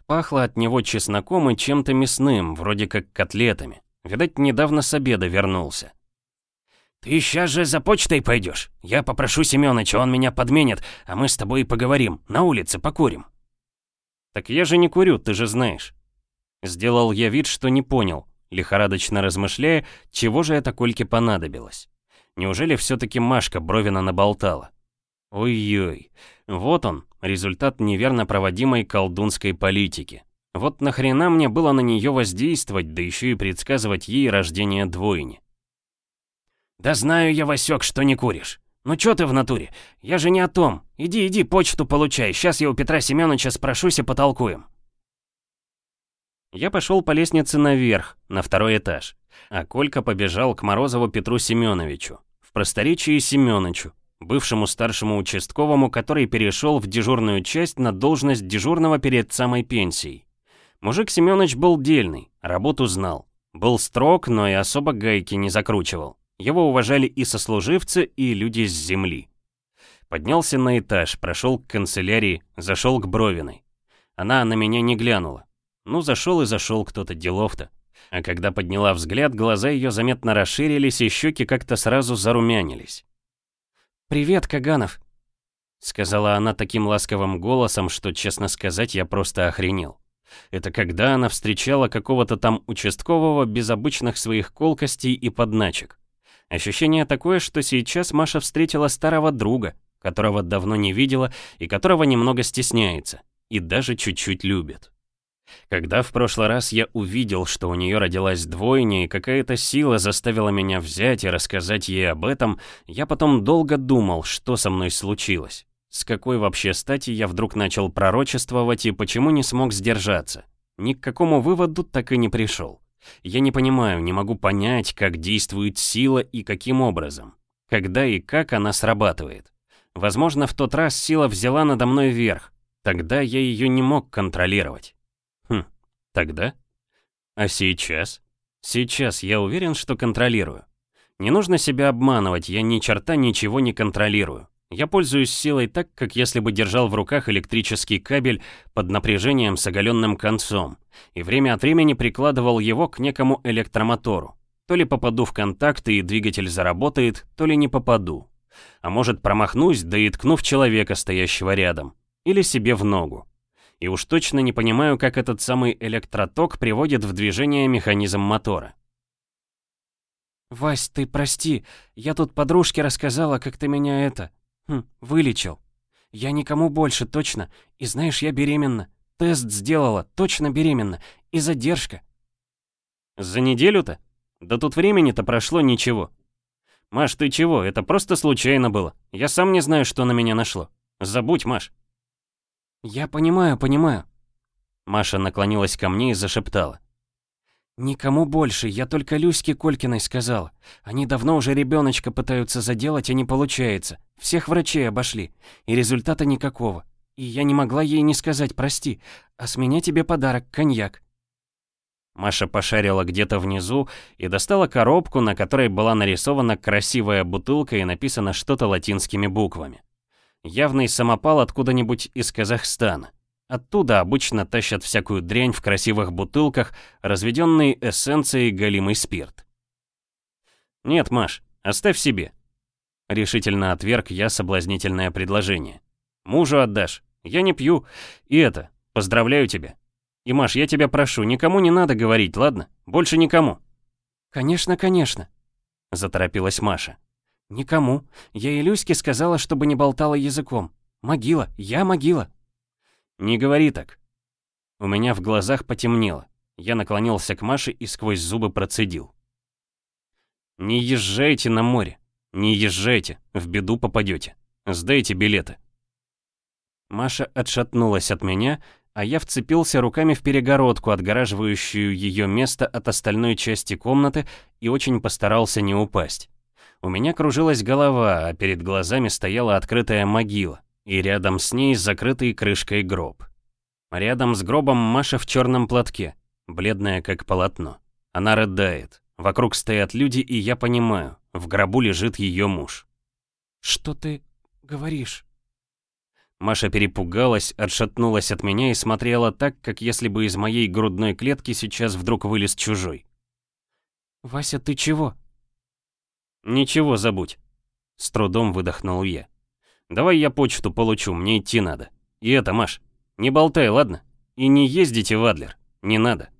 [SPEAKER 1] Пахло от него чесноком и чем-то мясным, вроде как котлетами. Видать, недавно с обеда вернулся.
[SPEAKER 2] «Ты сейчас же за почтой пойдешь. Я попрошу Семёныча, он меня подменит, а мы с тобой и поговорим. На улице покурим».
[SPEAKER 1] «Так я же не курю, ты же знаешь». Сделал я вид, что не понял, лихорадочно размышляя, чего же это Кольке понадобилось. Неужели все-таки Машка Бровина наболтала? Ой-ой, вот он, результат неверно проводимой колдунской политики. Вот нахрена мне было на нее воздействовать, да еще и предсказывать ей рождение двойни.
[SPEAKER 2] «Да знаю я, Васек, что не куришь. Ну чё ты в натуре? Я же не о том. Иди, иди, почту получай. Сейчас я у Петра Семеновича спрошусь и потолкуем».
[SPEAKER 1] Я пошел по лестнице наверх, на второй этаж, а Колька побежал к Морозову Петру Семеновичу, в просторечии Семеновичу, бывшему старшему участковому, который перешел в дежурную часть на должность дежурного перед самой пенсией. Мужик Семёныч был дельный, работу знал. Был строг, но и особо гайки не закручивал. Его уважали и сослуживцы, и люди с земли. Поднялся на этаж, прошел к канцелярии, зашел к Бровиной. Она на меня не глянула. Ну, зашел и зашел кто-то, делов-то. А когда подняла взгляд, глаза ее заметно расширились, и щеки как-то сразу зарумянились. «Привет, Каганов», — сказала она таким ласковым голосом, что, честно сказать, я просто охренел. Это когда она встречала какого-то там участкового без обычных своих колкостей и подначек. Ощущение такое, что сейчас Маша встретила старого друга, которого давно не видела и которого немного стесняется, и даже чуть-чуть любит. Когда в прошлый раз я увидел, что у нее родилась двойня и какая-то сила заставила меня взять и рассказать ей об этом, я потом долго думал, что со мной случилось. С какой вообще стати я вдруг начал пророчествовать и почему не смог сдержаться? Ни к какому выводу так и не пришел. Я не понимаю, не могу понять, как действует сила и каким образом. Когда и как она срабатывает. Возможно, в тот раз сила взяла надо мной верх. Тогда я ее не мог контролировать. Тогда? А сейчас? Сейчас я уверен, что контролирую. Не нужно себя обманывать, я ни черта ничего не контролирую. Я пользуюсь силой так, как если бы держал в руках электрический кабель под напряжением с оголенным концом, и время от времени прикладывал его к некому электромотору. То ли попаду в контакт и двигатель заработает, то ли не попаду. А может промахнусь, да и ткну человека, стоящего рядом. Или себе в ногу. И уж точно не понимаю, как этот самый электроток приводит в движение механизм мотора.
[SPEAKER 3] «Вась, ты прости, я тут подружке рассказала, как ты меня это... Хм, вылечил. Я никому больше, точно. И знаешь, я беременна. Тест сделала, точно беременна. И задержка».
[SPEAKER 1] «За неделю-то? Да тут времени-то прошло ничего. Маш, ты чего? Это просто случайно было. Я сам не знаю, что на меня нашло. Забудь, Маш».
[SPEAKER 3] «Я понимаю, понимаю».
[SPEAKER 1] Маша наклонилась ко мне и зашептала.
[SPEAKER 3] «Никому больше, я только Люське Колькиной сказала. Они давно уже ребеночка пытаются заделать, а не получается. Всех врачей обошли, и результата никакого. И я не могла ей не сказать «прости», а с меня тебе подарок, коньяк».
[SPEAKER 1] Маша пошарила где-то внизу и достала коробку, на которой была нарисована красивая бутылка и написано что-то латинскими буквами. Явный самопал откуда-нибудь из Казахстана. Оттуда обычно тащат всякую дрянь в красивых бутылках, разведенной эссенцией галимый спирт. «Нет, Маш, оставь себе», — решительно отверг я соблазнительное предложение. «Мужу отдашь, я не пью, и это, поздравляю тебя. И, Маш, я тебя прошу, никому не надо говорить, ладно? Больше никому».
[SPEAKER 3] «Конечно, конечно», — заторопилась Маша. «Никому. Я и Люське сказала, чтобы не болтала языком. Могила, я могила».
[SPEAKER 1] «Не говори так». У меня в глазах потемнело. Я наклонился к Маше и сквозь зубы процедил. «Не езжайте на море. Не езжайте, в беду попадете. Сдайте билеты». Маша отшатнулась от меня, а я вцепился руками в перегородку, отгораживающую ее место от остальной части комнаты, и очень постарался не упасть. У меня кружилась голова, а перед глазами стояла открытая могила и рядом с ней закрытый крышкой гроб. Рядом с гробом Маша в черном платке, бледная как полотно. Она рыдает. Вокруг стоят люди, и я понимаю, в гробу лежит ее муж.
[SPEAKER 3] «Что ты говоришь?»
[SPEAKER 1] Маша перепугалась, отшатнулась от меня и смотрела так, как если бы из моей грудной клетки сейчас вдруг вылез чужой.
[SPEAKER 3] «Вася, ты чего?»
[SPEAKER 1] «Ничего, забудь», — с трудом выдохнул я. Давай я почту получу, мне идти надо. И это, Маш, не болтай, ладно? И не ездите в Адлер, не надо.